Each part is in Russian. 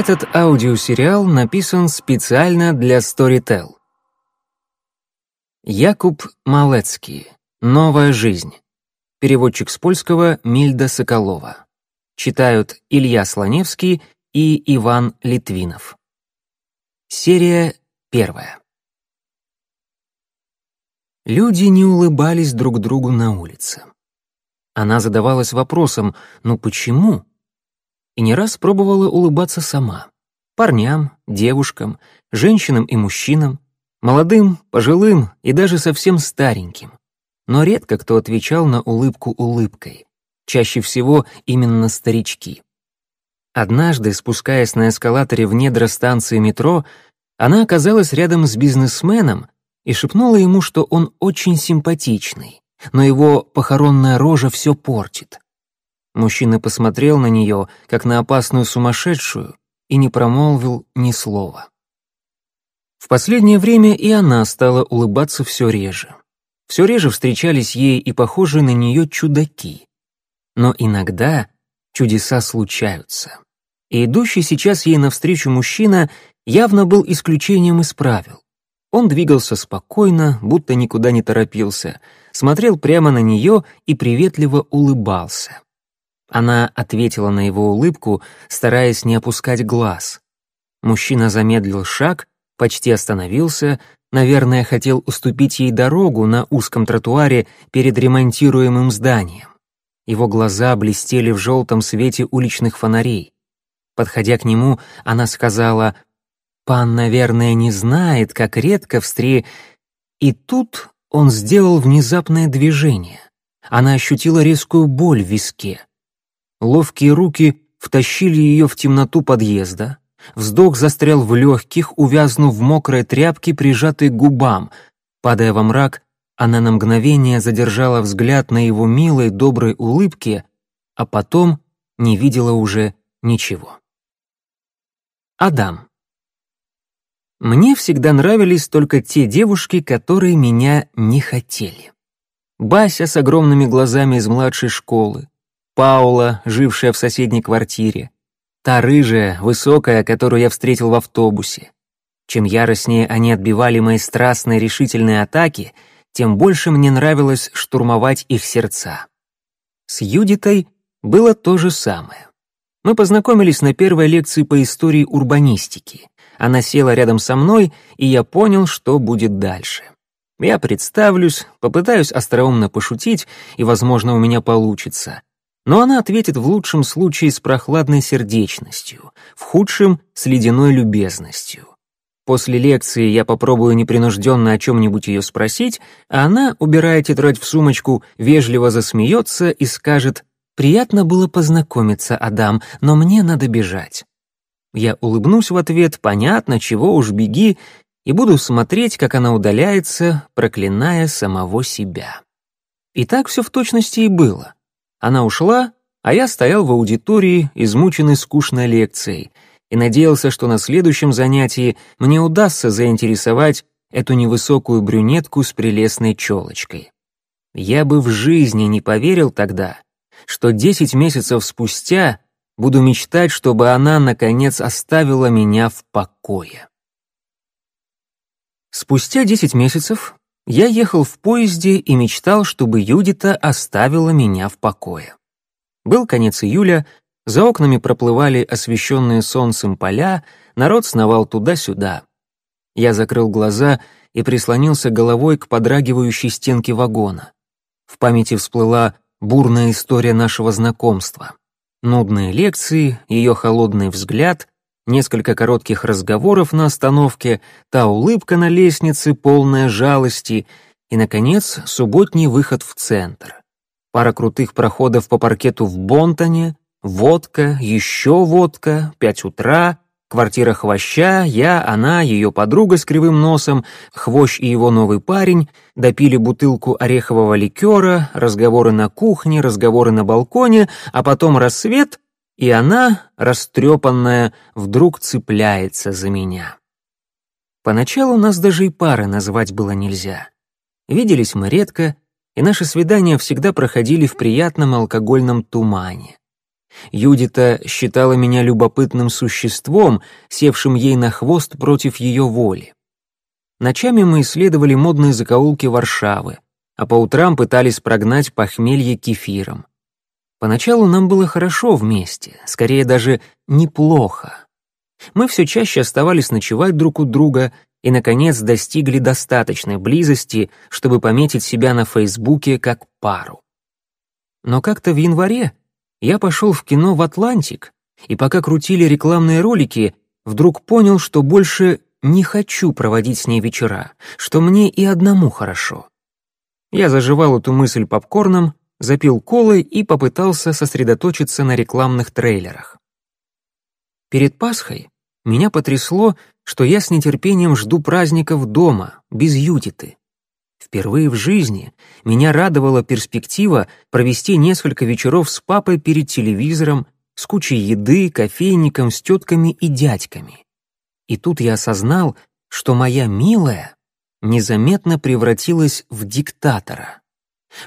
Этот аудиосериал написан специально для Storytel. Якуб Малецкий. Новая жизнь. Переводчик с польского Мильда Соколова. Читают Илья Слоневский и Иван Литвинов. Серия первая. Люди не улыбались друг другу на улице. Она задавалась вопросом «ну почему?» И не раз пробовала улыбаться сама. Парням, девушкам, женщинам и мужчинам, молодым, пожилым и даже совсем стареньким. Но редко кто отвечал на улыбку улыбкой. Чаще всего именно старички. Однажды, спускаясь на эскалаторе в недра станции метро, она оказалась рядом с бизнесменом и шепнула ему, что он очень симпатичный, но его похоронная рожа все портит. Мужчина посмотрел на нее, как на опасную сумасшедшую, и не промолвил ни слова. В последнее время и она стала улыбаться все реже. Все реже встречались ей и похожие на нее чудаки. Но иногда чудеса случаются. И идущий сейчас ей навстречу мужчина явно был исключением из правил. Он двигался спокойно, будто никуда не торопился, смотрел прямо на нее и приветливо улыбался. Она ответила на его улыбку, стараясь не опускать глаз. Мужчина замедлил шаг, почти остановился, наверное, хотел уступить ей дорогу на узком тротуаре перед ремонтируемым зданием. Его глаза блестели в желтом свете уличных фонарей. Подходя к нему, она сказала, «Пан, наверное, не знает, как редко встре...» И тут он сделал внезапное движение. Она ощутила резкую боль в виске. Ловкие руки втащили ее в темноту подъезда. Вздох застрял в легких, увязнув в мокрой тряпке, прижатой к губам. Падая во мрак, она на мгновение задержала взгляд на его милой, доброй улыбке, а потом не видела уже ничего. Адам. Мне всегда нравились только те девушки, которые меня не хотели. Бася с огромными глазами из младшей школы, Паула, жившая в соседней квартире, та рыжая, высокая, которую я встретил в автобусе. Чем яростнее они отбивали мои страстные решительные атаки, тем больше мне нравилось штурмовать их сердца. С Юдитой было то же самое. Мы познакомились на первой лекции по истории урбанистики. Она села рядом со мной, и я понял, что будет дальше. Я представлюсь, попытаюсь остроумно пошутить, и, возможно, у меня получится но она ответит в лучшем случае с прохладной сердечностью, в худшем — с ледяной любезностью. После лекции я попробую непринужденно о чем-нибудь ее спросить, а она, убирая тетрадь в сумочку, вежливо засмеется и скажет «Приятно было познакомиться, Адам, но мне надо бежать». Я улыбнусь в ответ «Понятно, чего уж беги», и буду смотреть, как она удаляется, проклиная самого себя. И так все в точности и было. Она ушла, а я стоял в аудитории, измученный скучной лекцией, и надеялся, что на следующем занятии мне удастся заинтересовать эту невысокую брюнетку с прелестной челочкой. Я бы в жизни не поверил тогда, что десять месяцев спустя буду мечтать, чтобы она, наконец, оставила меня в покое. Спустя десять месяцев я ехал в поезде и мечтал, чтобы Юдита оставила меня в покое. Был конец июля, за окнами проплывали освещенные солнцем поля, народ сновал туда-сюда. Я закрыл глаза и прислонился головой к подрагивающей стенке вагона. В памяти всплыла бурная история нашего знакомства. Нудные лекции, ее холодный взгляд, несколько коротких разговоров на остановке, та улыбка на лестнице, полная жалости, и, наконец, субботний выход в центр. Пара крутых проходов по паркету в Бонтоне, водка, еще водка, пять утра, квартира Хвоща, я, она, ее подруга с кривым носом, Хвощ и его новый парень, допили бутылку орехового ликера, разговоры на кухне, разговоры на балконе, а потом рассвет — и она, растрепанная, вдруг цепляется за меня. Поначалу нас даже и пары назвать было нельзя. Виделись мы редко, и наши свидания всегда проходили в приятном алкогольном тумане. Юдита считала меня любопытным существом, севшим ей на хвост против ее воли. Ночами мы исследовали модные закоулки Варшавы, а по утрам пытались прогнать похмелье кефиром. Поначалу нам было хорошо вместе, скорее даже неплохо. Мы все чаще оставались ночевать друг у друга и, наконец, достигли достаточной близости, чтобы пометить себя на Фейсбуке как пару. Но как-то в январе я пошел в кино в Атлантик, и пока крутили рекламные ролики, вдруг понял, что больше не хочу проводить с ней вечера, что мне и одному хорошо. Я заживал эту мысль попкорном, запил колой и попытался сосредоточиться на рекламных трейлерах. Перед Пасхой меня потрясло, что я с нетерпением жду праздников дома, без Юдиты. Впервые в жизни меня радовала перспектива провести несколько вечеров с папой перед телевизором, с кучей еды, кофейником, с тетками и дядьками. И тут я осознал, что моя милая незаметно превратилась в диктатора.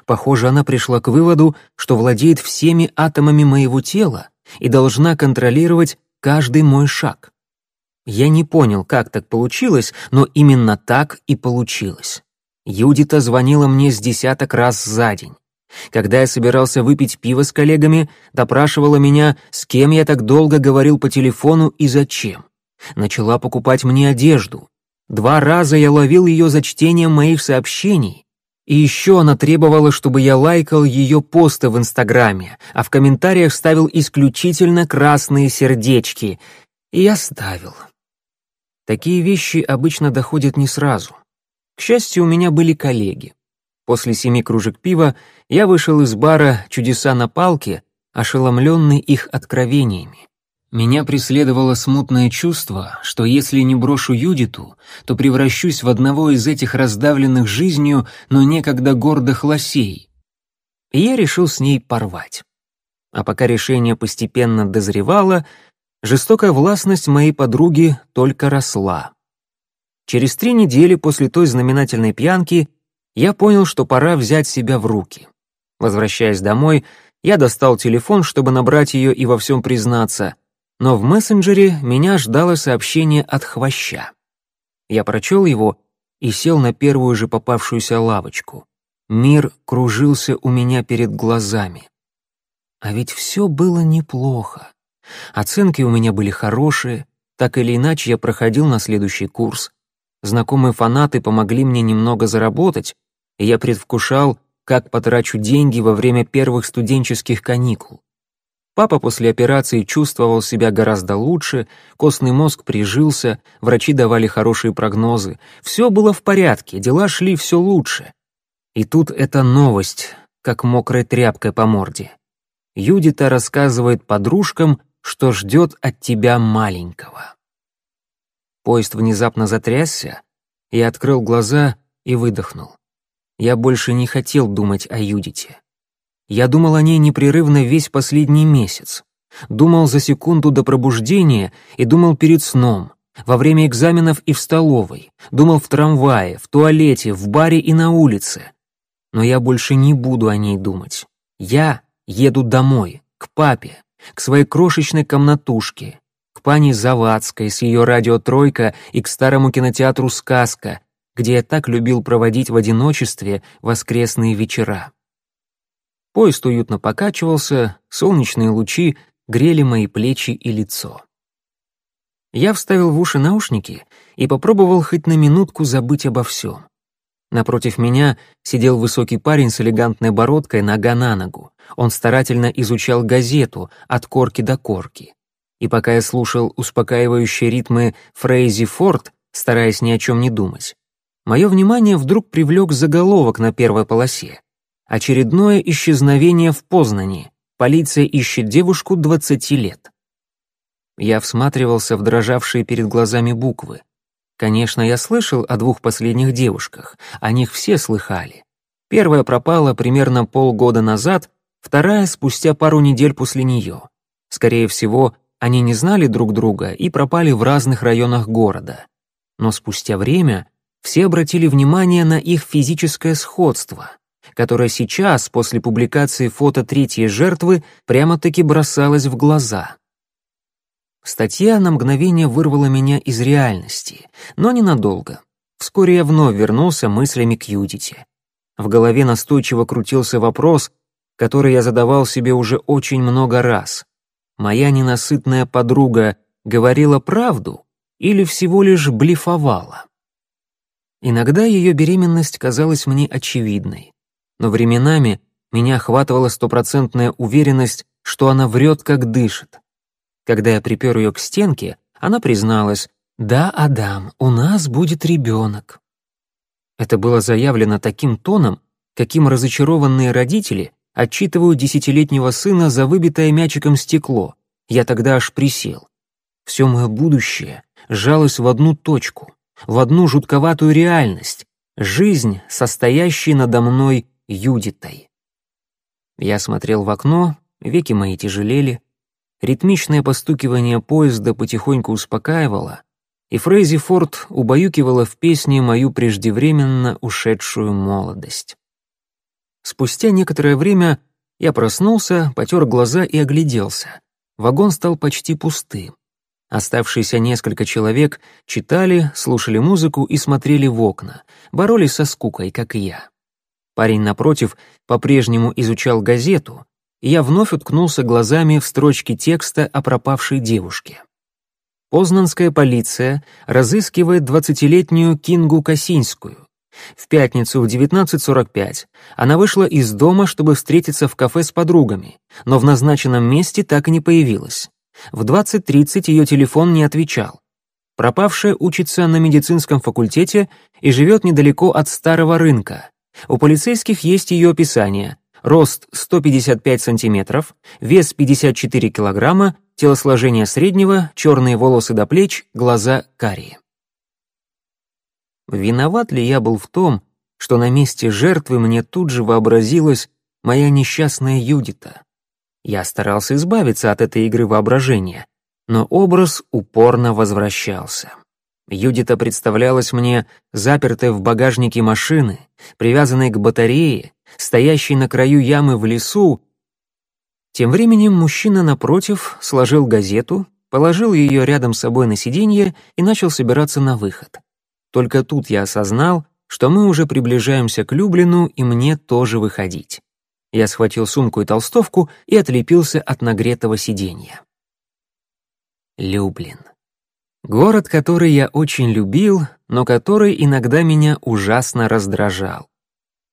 Похоже, она пришла к выводу, что владеет всеми атомами моего тела и должна контролировать каждый мой шаг. Я не понял, как так получилось, но именно так и получилось. Юдита звонила мне с десяток раз за день. Когда я собирался выпить пиво с коллегами, допрашивала меня, с кем я так долго говорил по телефону и зачем. Начала покупать мне одежду. Два раза я ловил ее за чтением моих сообщений. И еще она требовала, чтобы я лайкал ее посты в Инстаграме, а в комментариях ставил исключительно красные сердечки. И я ставил. Такие вещи обычно доходят не сразу. К счастью, у меня были коллеги. После семи кружек пива я вышел из бара «Чудеса на палке», ошеломленный их откровениями. Меня преследовало смутное чувство, что если не брошу Юдиту, то превращусь в одного из этих раздавленных жизнью, но некогда гордых лосей. И я решил с ней порвать. А пока решение постепенно дозревало, Жестокая властность моей подруги только росла. Через три недели после той знаменательной пьянки я понял, что пора взять себя в руки. Возвращаясь домой, я достал телефон, чтобы набрать ее и во всем признаться, но в мессенджере меня ждало сообщение от хвоща. Я прочел его и сел на первую же попавшуюся лавочку. Мир кружился у меня перед глазами. А ведь все было неплохо. Оценки у меня были хорошие, так или иначе я проходил на следующий курс. Знакомые фанаты помогли мне немного заработать, и я предвкушал, как потрачу деньги во время первых студенческих каникул. Папа после операции чувствовал себя гораздо лучше, костный мозг прижился, врачи давали хорошие прогнозы. Все было в порядке, дела шли все лучше. И тут эта новость, как мокрой тряпкой по морде. Юдита рассказывает подружкам, что ждет от тебя маленького. Поезд внезапно затрясся, я открыл глаза и выдохнул. Я больше не хотел думать о Юдите. Я думал о ней непрерывно весь последний месяц. Думал за секунду до пробуждения и думал перед сном, во время экзаменов и в столовой, думал в трамвае, в туалете, в баре и на улице. Но я больше не буду о ней думать. Я еду домой, к папе, к своей крошечной комнатушке, к пане Завадской с ее радиотройка и к старому кинотеатру «Сказка», где я так любил проводить в одиночестве воскресные вечера. Поезд уютно покачивался, солнечные лучи грели мои плечи и лицо. Я вставил в уши наушники и попробовал хоть на минутку забыть обо всем. Напротив меня сидел высокий парень с элегантной бородкой нога на ногу. Он старательно изучал газету от корки до корки. И пока я слушал успокаивающие ритмы Фрейзи Форд, стараясь ни о чем не думать, мое внимание вдруг привлек заголовок на первой полосе. Очередное исчезновение в Познани. Полиция ищет девушку 20 лет. Я всматривался в дрожавшие перед глазами буквы. Конечно, я слышал о двух последних девушках, о них все слыхали. Первая пропала примерно полгода назад, вторая спустя пару недель после нее. Скорее всего, они не знали друг друга и пропали в разных районах города. Но спустя время все обратили внимание на их физическое сходство. Которая сейчас, после публикации фото третьей жертвы, прямо-таки бросалась в глаза. Статья на мгновение вырвала меня из реальности, но ненадолго. Вскоре я вновь вернулся мыслями к Юдите. В голове настойчиво крутился вопрос, который я задавал себе уже очень много раз. Моя ненасытная подруга говорила правду или всего лишь блефовала? Иногда ее беременность казалась мне очевидной, но временами меня охватывала стопроцентная уверенность, что она врет, как дышит. Когда я припер ее к стенке, она призналась, «Да, Адам, у нас будет ребенок». Это было заявлено таким тоном, каким разочарованные родители отчитывают десятилетнего сына за выбитое мячиком стекло. Я тогда аж присел. Все мое будущее сжалось в одну точку, в одну жутковатую реальность, жизнь, состоящая надо мной Юдитой. Я смотрел в окно, веки мои тяжелели, ритмичное постукивание поезда потихоньку успокаивало, и Фрейзи Форд убаюкивала в песне мою преждевременно ушедшую молодость. Спустя некоторое время я проснулся, потер глаза и огляделся. Вагон стал почти пустым. Оставшиеся несколько человек читали, слушали музыку и смотрели в окна, боролись со скукой, как и я. Парень напротив по-прежнему изучал газету, и я вновь уткнулся глазами в строчки текста о пропавшей девушке. Познанская полиция разыскивает двадцатилетнюю Кингу Косинскую. В пятницу в 19.45 она вышла из дома, чтобы встретиться в кафе с подругами, но в назначенном месте так и не появилась. В 20.30 ее телефон не отвечал. Пропавшая учится на медицинском факультете и живет недалеко от старого рынка. У полицейских есть ее описание. Рост 155 сантиметров, вес 54 килограмма, телосложение среднего, черные волосы до плеч, глаза карие. Виноват ли я был в том, что на месте жертвы мне тут же вообразилась моя несчастная Юдита? Я старался избавиться от этой игры воображения, но образ упорно возвращался. Юдита представлялась мне запертой в багажнике машины, привязанной к батарее, стоящей на краю ямы в лесу. Тем временем мужчина напротив сложил газету, положил ее рядом с собой на сиденье и начал собираться на выход. Только тут я осознал, что мы уже приближаемся к Люблину, и мне тоже выходить. Я схватил сумку и толстовку и отлепился от нагретого сиденья. Люблин. Город, который я очень любил, но который иногда меня ужасно раздражал.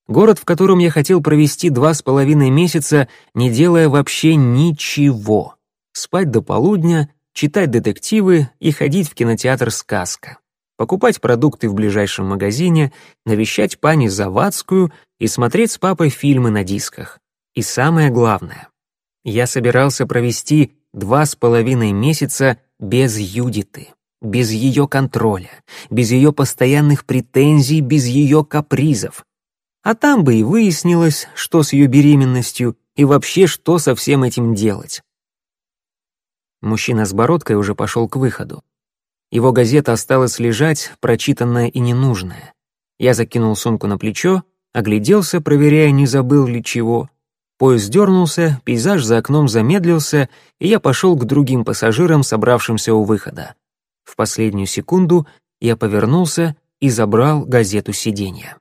Город, в котором я хотел провести два с половиной месяца, не делая вообще ничего. Спать до полудня, читать детективы и ходить в кинотеатр «Сказка» покупать продукты в ближайшем магазине, навещать пани Завадскую и смотреть с папой фильмы на дисках. И самое главное, я собирался провести два с половиной месяца без Юдиты, без ее контроля, без ее постоянных претензий, без ее капризов. А там бы и выяснилось, что с ее беременностью и вообще что со всем этим делать. Мужчина с бородкой уже пошел к выходу. Его газета осталась лежать, прочитанная и ненужная. Я закинул сумку на плечо, огляделся, проверяя, не забыл ли чего. Поезд дернулся, пейзаж за окном замедлился, и я пошел к другим пассажирам, собравшимся у выхода. В последнюю секунду я повернулся и забрал газету сиденья.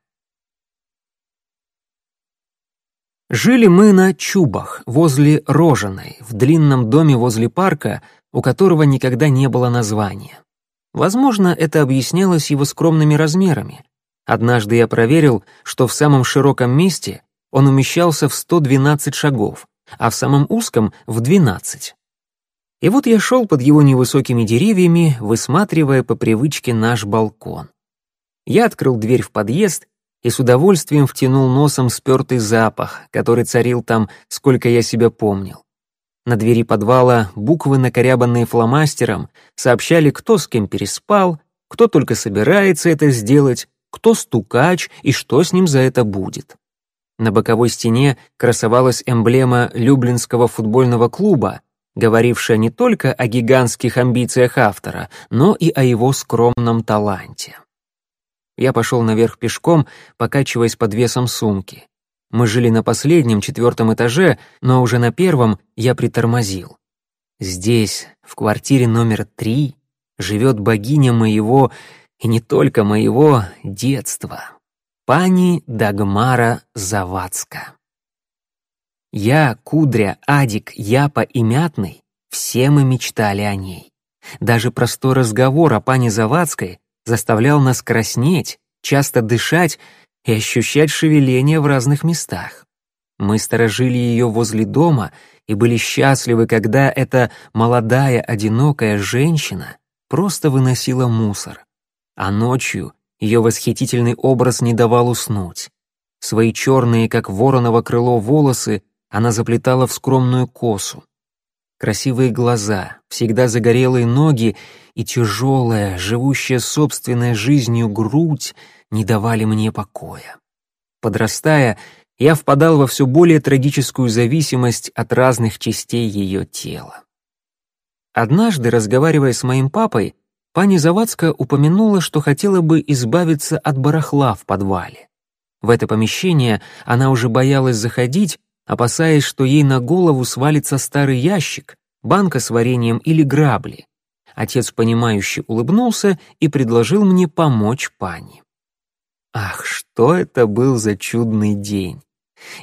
Жили мы на Чубах, возле Рожаной, в длинном доме возле парка, у которого никогда не было названия. Возможно, это объяснялось его скромными размерами. Однажды я проверил, что в самом широком месте он умещался в 112 шагов, а в самом узком — в 12. И вот я шел под его невысокими деревьями, высматривая по привычке наш балкон. Я открыл дверь в подъезд и с удовольствием втянул носом спертый запах, который царил там, сколько я себя помнил. На двери подвала буквы, накорябанные фломастером, сообщали, кто с кем переспал, кто только собирается это сделать, кто стукач и что с ним за это будет. На боковой стене красовалась эмблема Люблинского футбольного клуба, говорившая не только о гигантских амбициях автора, но и о его скромном таланте. Я пошел наверх пешком, покачиваясь под весом сумки. Мы жили на последнем, четвертом этаже, но уже на первом я притормозил. Здесь, в квартире номер три, живет богиня моего, и не только моего, детства. Пани Дагмара Завадска. Я, Кудря, Адик, Япа и Мятный, все мы мечтали о ней. Даже простой разговор о пане Завадской заставлял нас краснеть, часто дышать и ощущать шевеление в разных местах. Мы сторожили ее возле дома и были счастливы, когда эта молодая, одинокая женщина просто выносила мусор. А ночью ее восхитительный образ не давал уснуть. Свои черные, как вороново крыло, волосы она заплетала в скромную косу. Красивые глаза, всегда загорелые ноги и тяжелая, живущая собственной жизнью грудь не давали мне покоя. Подрастая, я впадал во все более трагическую зависимость от разных частей ее тела. Однажды, разговаривая с моим папой, пани Завадска упомянула, что хотела бы избавиться от барахла в подвале. В это помещение она уже боялась заходить, опасаясь, что ей на голову свалится старый ящик, банка с вареньем или грабли. Отец, понимающе улыбнулся и предложил мне помочь пани. Ах, что это был за чудный день!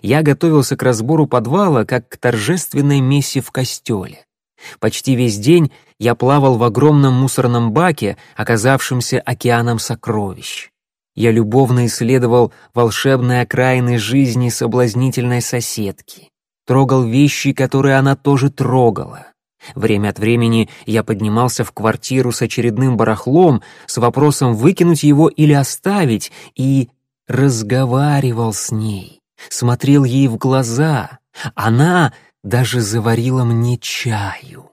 Я готовился к разбору подвала, как к торжественной мессе в костеле. Почти весь день я плавал в огромном мусорном баке, оказавшемся океаном сокровищ. Я любовно исследовал волшебные окраины жизни соблазнительной соседки. Трогал вещи, которые она тоже трогала. Время от времени я поднимался в квартиру с очередным барахлом с вопросом выкинуть его или оставить и разговаривал с ней, смотрел ей в глаза. Она даже заварила мне чаю.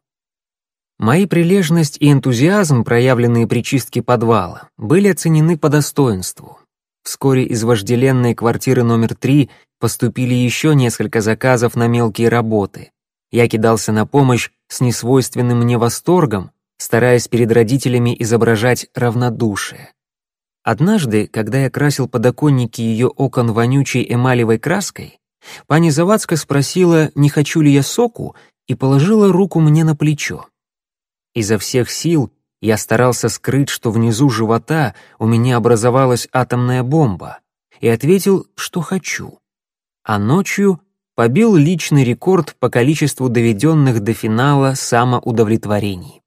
Мои прилежность и энтузиазм, проявленные при чистке подвала, были оценены по достоинству. Вскоре из вожделенной квартиры номер три поступили еще несколько заказов на мелкие работы. Я кидался на помощь с несвойственным мне восторгом, стараясь перед родителями изображать равнодушие. Однажды, когда я красил подоконники ее окон вонючей эмалевой краской, пани Завадска спросила, не хочу ли я соку, и положила руку мне на плечо. Изо всех сил я старался скрыть, что внизу живота у меня образовалась атомная бомба, и ответил, что хочу. А ночью побил личный рекорд по количеству доведенных до финала самоудовлетворений.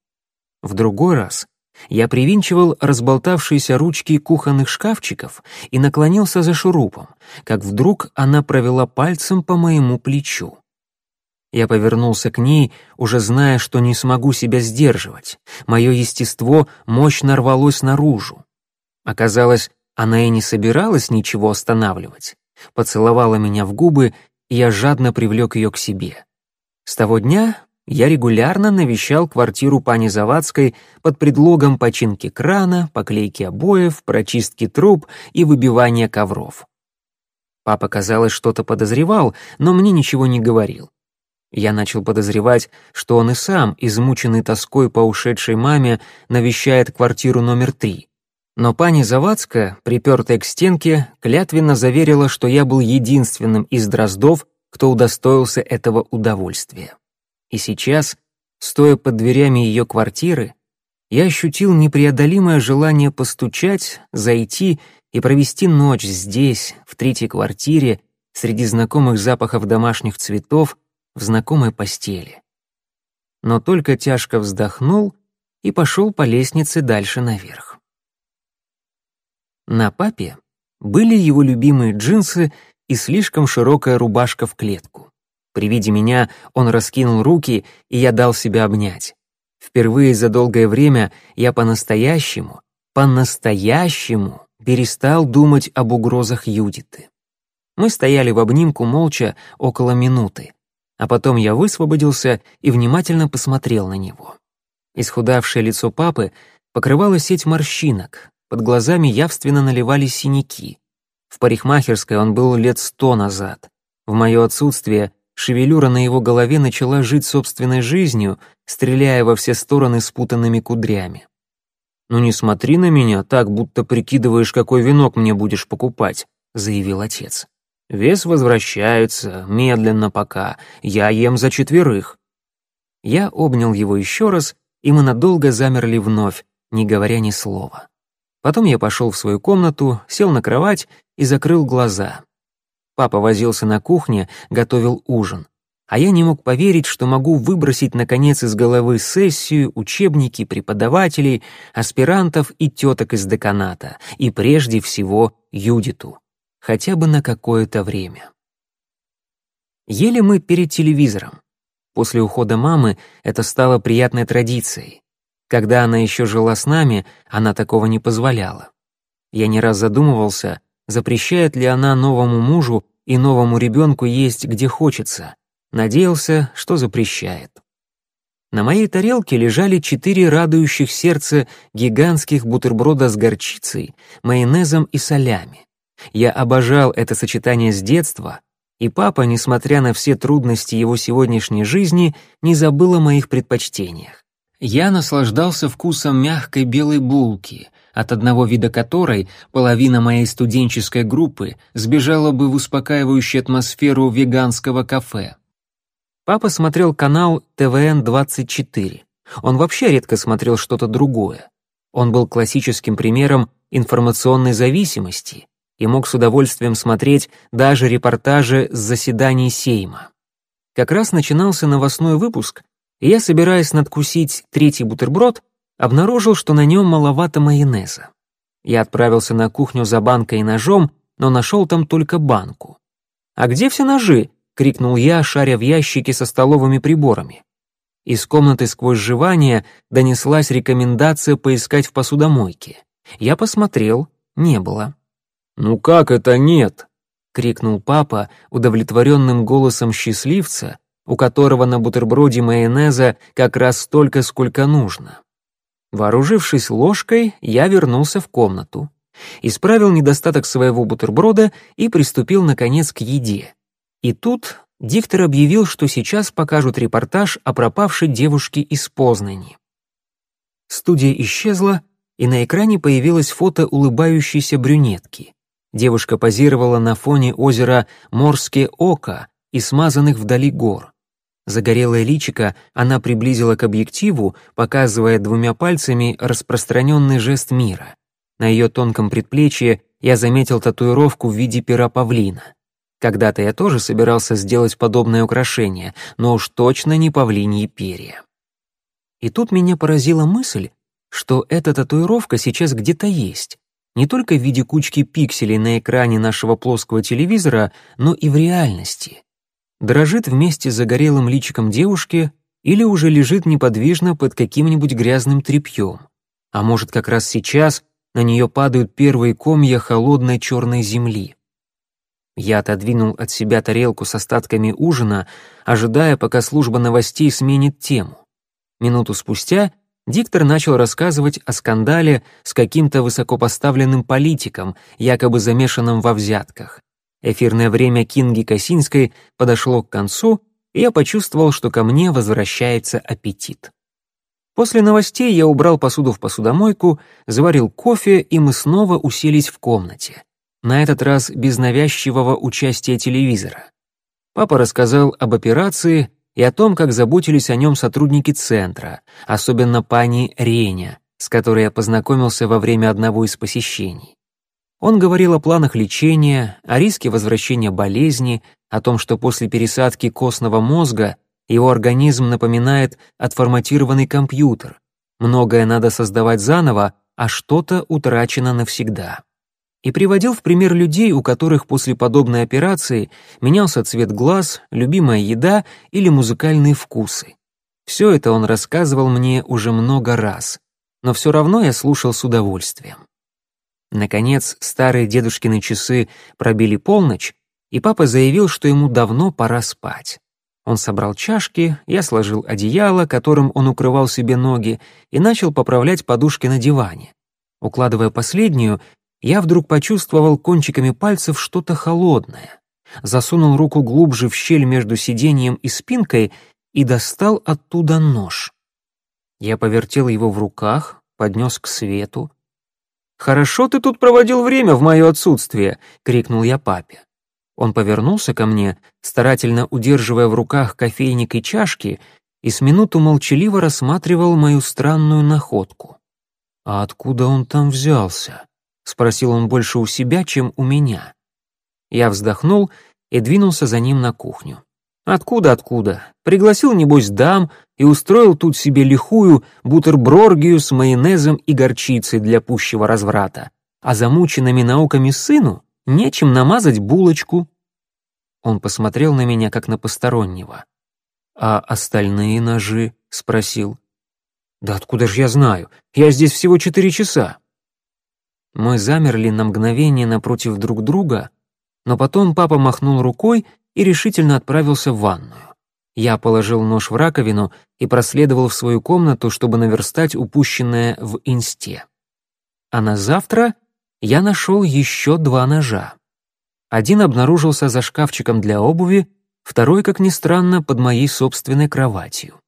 В другой раз я привинчивал разболтавшиеся ручки кухонных шкафчиков и наклонился за шурупом, как вдруг она провела пальцем по моему плечу. Я повернулся к ней, уже зная, что не смогу себя сдерживать. Мое естество мощно рвалось наружу. Оказалось, она и не собиралась ничего останавливать. Поцеловала меня в губы, и я жадно привлек ее к себе. С того дня я регулярно навещал квартиру пани Завадской под предлогом починки крана, поклейки обоев, прочистки труб и выбивания ковров. Папа, казалось, что-то подозревал, но мне ничего не говорил. Я начал подозревать, что он и сам, измученный тоской по ушедшей маме, навещает квартиру номер три. Но пани Завадская, припертая к стенке, клятвенно заверила, что я был единственным из дроздов, кто удостоился этого удовольствия. И сейчас, стоя под дверями ее квартиры, я ощутил непреодолимое желание постучать, зайти и провести ночь здесь, в третьей квартире, среди знакомых запахов домашних цветов, в знакомой постели. Но только тяжко вздохнул и пошел по лестнице дальше наверх. На папе были его любимые джинсы и слишком широкая рубашка в клетку. При виде меня он раскинул руки, и я дал себя обнять. Впервые за долгое время я по-настоящему, по-настоящему перестал думать об угрозах Юдиты. Мы стояли в обнимку молча около минуты, а потом я высвободился и внимательно посмотрел на него. Исхудавшее лицо папы покрывало сеть морщинок, под глазами явственно наливались синяки. В парикмахерской он был лет сто назад. В мое отсутствие шевелюра на его голове начала жить собственной жизнью, стреляя во все стороны спутанными кудрями. «Ну не смотри на меня так, будто прикидываешь, какой венок мне будешь покупать», — заявил отец. Вес возвращается, медленно пока. Я ем за четверых». Я обнял его еще раз, и мы надолго замерли вновь, не говоря ни слова. Потом я пошел в свою комнату, сел на кровать и закрыл глаза. Папа возился на кухне, готовил ужин. А я не мог поверить, что могу выбросить, наконец, из головы сессию, учебники, преподавателей, аспирантов и теток из деканата, и прежде всего Юдиту. Хотя бы на какое-то время. Ели мы перед телевизором. После ухода мамы это стало приятной традицией. Когда она еще жила с нами, она такого не позволяла. Я не раз задумывался, запрещает ли она новому мужу и новому ребенку есть где хочется. Надеялся, что запрещает. На моей тарелке лежали четыре радующих сердца гигантских бутерброда с горчицей, майонезом и солями. Я обожал это сочетание с детства, и папа, несмотря на все трудности его сегодняшней жизни, не забыл о моих предпочтениях. Я наслаждался вкусом мягкой белой булки, от одного вида которой половина моей студенческой группы сбежала бы в успокаивающую атмосферу веганского кафе. Папа смотрел канал ТВН-24. Он вообще редко смотрел что-то другое. Он был классическим примером информационной зависимости и мог с удовольствием смотреть даже репортажи с заседаний Сейма. Как раз начинался новостной выпуск, и я, собираясь надкусить третий бутерброд, обнаружил, что на нем маловато майонеза. Я отправился на кухню за банкой и ножом, но нашел там только банку. «А где все ножи?» — крикнул я, шаря в ящике со столовыми приборами. Из комнаты сквозь жевание донеслась рекомендация поискать в посудомойке. Я посмотрел, не было. «Ну как это нет?» — крикнул папа удовлетворенным голосом счастливца, у которого на бутерброде майонеза как раз столько, сколько нужно. Вооружившись ложкой, я вернулся в комнату, исправил недостаток своего бутерброда и приступил, наконец, к еде. И тут диктор объявил, что сейчас покажут репортаж о пропавшей девушке из Познани. Студия исчезла, и на экране появилось фото улыбающейся брюнетки. Девушка позировала на фоне озера Морское око и смазанных вдали гор. Загорелое личико она приблизила к объективу, показывая двумя пальцами распространенный жест мира. На ее тонком предплечье я заметил татуировку в виде пера павлина. Когда-то я тоже собирался сделать подобное украшение, но уж точно не павлиньи перья. И тут меня поразила мысль, что эта татуировка сейчас где-то есть, не только в виде кучки пикселей на экране нашего плоского телевизора, но и в реальности дрожит вместе с загорелым личиком девушки или уже лежит неподвижно под каким-нибудь грязным тряпьем. А может, как раз сейчас на нее падают первые комья холодной черной земли. Я отодвинул от себя тарелку с остатками ужина, ожидая, пока служба новостей сменит тему. Минуту спустя диктор начал рассказывать о скандале с каким-то высокопоставленным политиком, якобы замешанным во взятках. Эфирное время Кинги Косинской подошло к концу, и я почувствовал, что ко мне возвращается аппетит. После новостей я убрал посуду в посудомойку, заварил кофе, и мы снова уселись в комнате. На этот раз без навязчивого участия телевизора. Папа рассказал об операции и о том, как заботились о нем сотрудники центра, особенно пани Реня, с которой я познакомился во время одного из посещений. Он говорил о планах лечения, о риске возвращения болезни, о том, что после пересадки костного мозга его организм напоминает отформатированный компьютер. Многое надо создавать заново, а что-то утрачено навсегда. И приводил в пример людей, у которых после подобной операции менялся цвет глаз, любимая еда или музыкальные вкусы. Все это он рассказывал мне уже много раз, но все равно я слушал с удовольствием. Наконец, старые дедушкины часы пробили полночь, и папа заявил, что ему давно пора спать. Он собрал чашки, я сложил одеяло, которым он укрывал себе ноги, и начал поправлять подушки на диване. Укладывая последнюю, я вдруг почувствовал кончиками пальцев что-то холодное. Засунул руку глубже в щель между сиденьем и спинкой и достал оттуда нож. Я повертел его в руках, поднес к свету, «Хорошо ты тут проводил время в мое отсутствие!» — крикнул я папе. Он повернулся ко мне, старательно удерживая в руках кофейник и чашки, и с минуту молчаливо рассматривал мою странную находку. «А откуда он там взялся?» — спросил он больше у себя, чем у меня. Я вздохнул и двинулся за ним на кухню. «Откуда, откуда? Пригласил, небось, дам и устроил тут себе лихую бутерброргию с майонезом и горчицей для пущего разврата, а замученными науками сыну нечем намазать булочку». Он посмотрел на меня, как на постороннего. «А остальные ножи?» — спросил. «Да откуда ж я знаю? Я здесь всего четыре часа». Мы замерли на мгновение напротив друг друга, но потом папа махнул рукой и решительно отправился в ванную. Я положил нож в раковину и проследовал в свою комнату, чтобы наверстать упущенное в инсте. А на завтра я нашел еще два ножа. Один обнаружился за шкафчиком для обуви, второй, как ни странно, под моей собственной кроватью.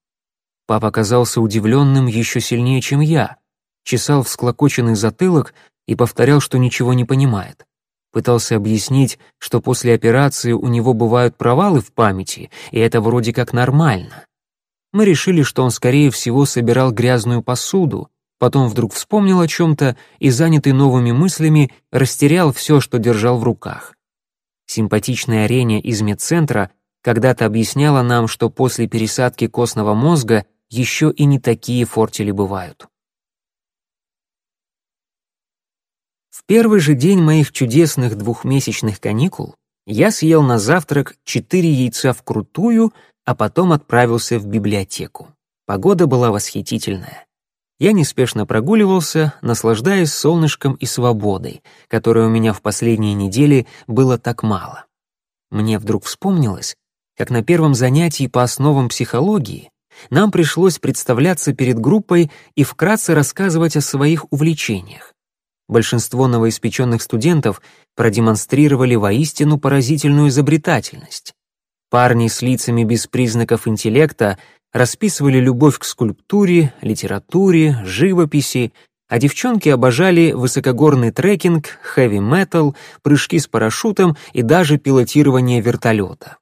Папа казался удивленным еще сильнее, чем я, чесал всклокоченный затылок и повторял, что ничего не понимает. Пытался объяснить, что после операции у него бывают провалы в памяти, и это вроде как нормально. Мы решили, что он, скорее всего, собирал грязную посуду, потом вдруг вспомнил о чем-то и, занятый новыми мыслями, растерял все, что держал в руках. Симпатичная Ареня из медцентра когда-то объясняла нам, что после пересадки костного мозга еще и не такие фортили бывают. Первый же день моих чудесных двухмесячных каникул я съел на завтрак четыре яйца вкрутую, а потом отправился в библиотеку. Погода была восхитительная. Я неспешно прогуливался, наслаждаясь солнышком и свободой, которой у меня в последние недели было так мало. Мне вдруг вспомнилось, как на первом занятии по основам психологии нам пришлось представляться перед группой и вкратце рассказывать о своих увлечениях. Большинство новоиспеченных студентов продемонстрировали воистину поразительную изобретательность. Парни с лицами без признаков интеллекта расписывали любовь к скульптуре, литературе, живописи, а девчонки обожали высокогорный трекинг, хэви-метал, прыжки с парашютом и даже пилотирование вертолета.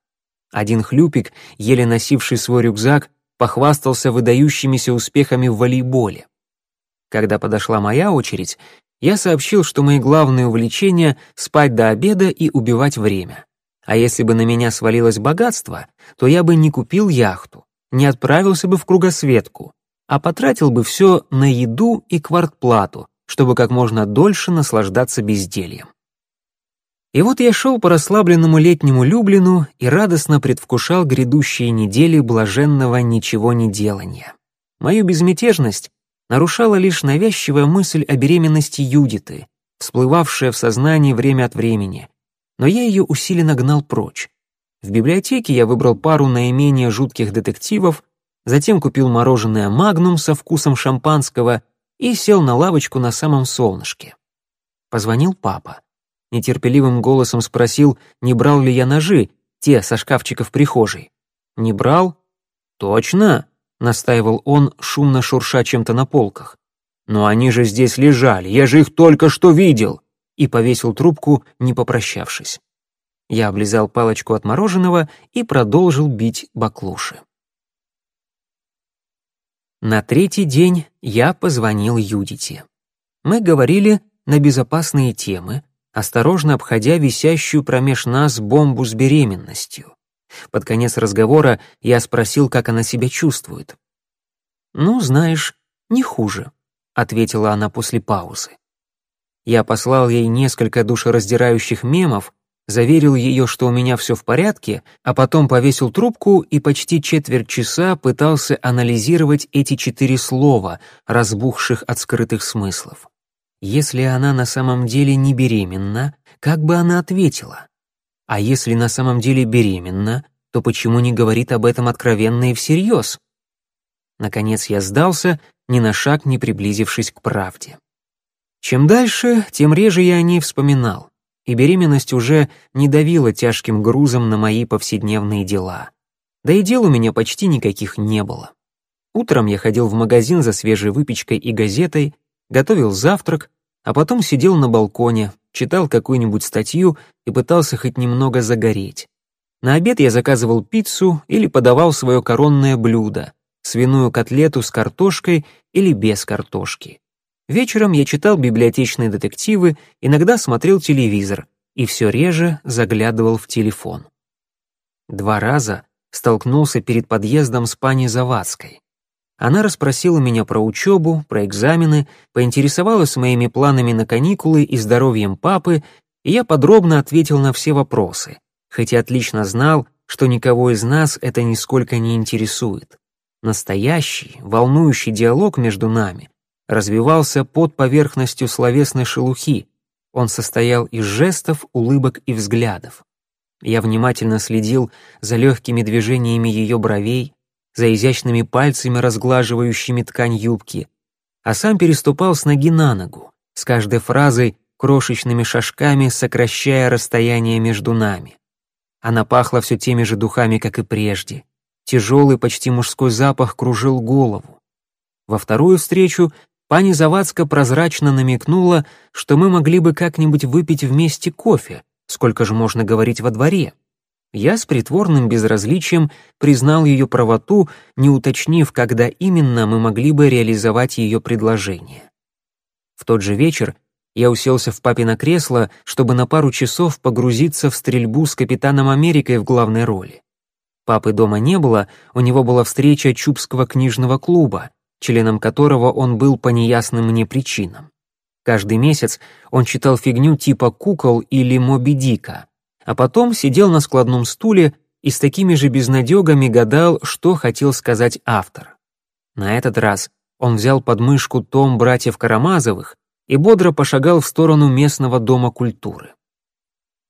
Один хлюпик, еле носивший свой рюкзак, похвастался выдающимися успехами в волейболе. Когда подошла моя очередь, я сообщил, что мои главные увлечения — спать до обеда и убивать время. А если бы на меня свалилось богатство, то я бы не купил яхту, не отправился бы в кругосветку, а потратил бы все на еду и квартплату, чтобы как можно дольше наслаждаться бездельем. И вот я шел по расслабленному летнему Люблину и радостно предвкушал грядущие недели блаженного ничего не делания. Мою безмятежность нарушала лишь навязчивая мысль о беременности Юдиты, всплывавшая в сознании время от времени, но я ее усиленно гнал прочь. В библиотеке я выбрал пару наименее жутких детективов, затем купил мороженое «Магнум» со вкусом шампанского и сел на лавочку на самом солнышке. Позвонил папа. Нетерпеливым голосом спросил, не брал ли я ножи, те со шкафчика в прихожей. «Не брал?» «Точно?» — настаивал он, шумно шурша чем-то на полках. «Но они же здесь лежали, я же их только что видел!» И повесил трубку, не попрощавшись. Я облизал палочку от мороженого и продолжил бить баклуши. На третий день я позвонил Юдите. Мы говорили на безопасные темы, осторожно обходя висящую промеж нас бомбу с беременностью. Под конец разговора я спросил, как она себя чувствует. «Ну, знаешь, не хуже», — ответила она после паузы. Я послал ей несколько душераздирающих мемов, заверил ее, что у меня все в порядке, а потом повесил трубку и почти четверть часа пытался анализировать эти четыре слова, разбухших от скрытых смыслов. Если она на самом деле не беременна, как бы она ответила? А если на самом деле беременна, то почему не говорит об этом откровенно и всерьез? Наконец я сдался, ни на шаг не приблизившись к правде. Чем дальше, тем реже я о ней вспоминал, и беременность уже не давила тяжким грузом на мои повседневные дела. Да и дел у меня почти никаких не было. Утром я ходил в магазин за свежей выпечкой и газетой, готовил завтрак, а потом сидел на балконе, читал какую-нибудь статью и пытался хоть немного загореть. На обед я заказывал пиццу или подавал свое коронное блюдо — свиную котлету с картошкой или без картошки. Вечером я читал библиотечные детективы, иногда смотрел телевизор и все реже заглядывал в телефон. Два раза столкнулся перед подъездом с пани Завадской. Она расспросила меня про учебу, про экзамены, поинтересовалась моими планами на каникулы и здоровьем папы, и я подробно ответил на все вопросы, хотя отлично знал, что никого из нас это нисколько не интересует. Настоящий, волнующий диалог между нами развивался под поверхностью словесной шелухи. Он состоял из жестов, улыбок и взглядов. Я внимательно следил за легкими движениями ее бровей, за изящными пальцами, разглаживающими ткань юбки, а сам переступал с ноги на ногу, с каждой фразой крошечными шажками сокращая расстояние между нами. Она пахла все теми же духами, как и прежде. Тяжелый, почти мужской запах кружил голову. Во вторую встречу пани Завадска прозрачно намекнула, что мы могли бы как-нибудь выпить вместе кофе, сколько же можно говорить во дворе. Я с притворным безразличием признал ее правоту, не уточнив, когда именно мы могли бы реализовать ее предложение. В тот же вечер я уселся в папино кресло, чтобы на пару часов погрузиться в стрельбу с капитаном Америкой в главной роли. Папы дома не было, у него была встреча Чубского книжного клуба, членом которого он был по неясным мне причинам. Каждый месяц он читал фигню типа «Кукол» или «Моби Дика», а потом сидел на складном стуле и с такими же безнадегами гадал, что хотел сказать автор. На этот раз он взял под мышку том братьев Карамазовых и бодро пошагал в сторону местного дома культуры.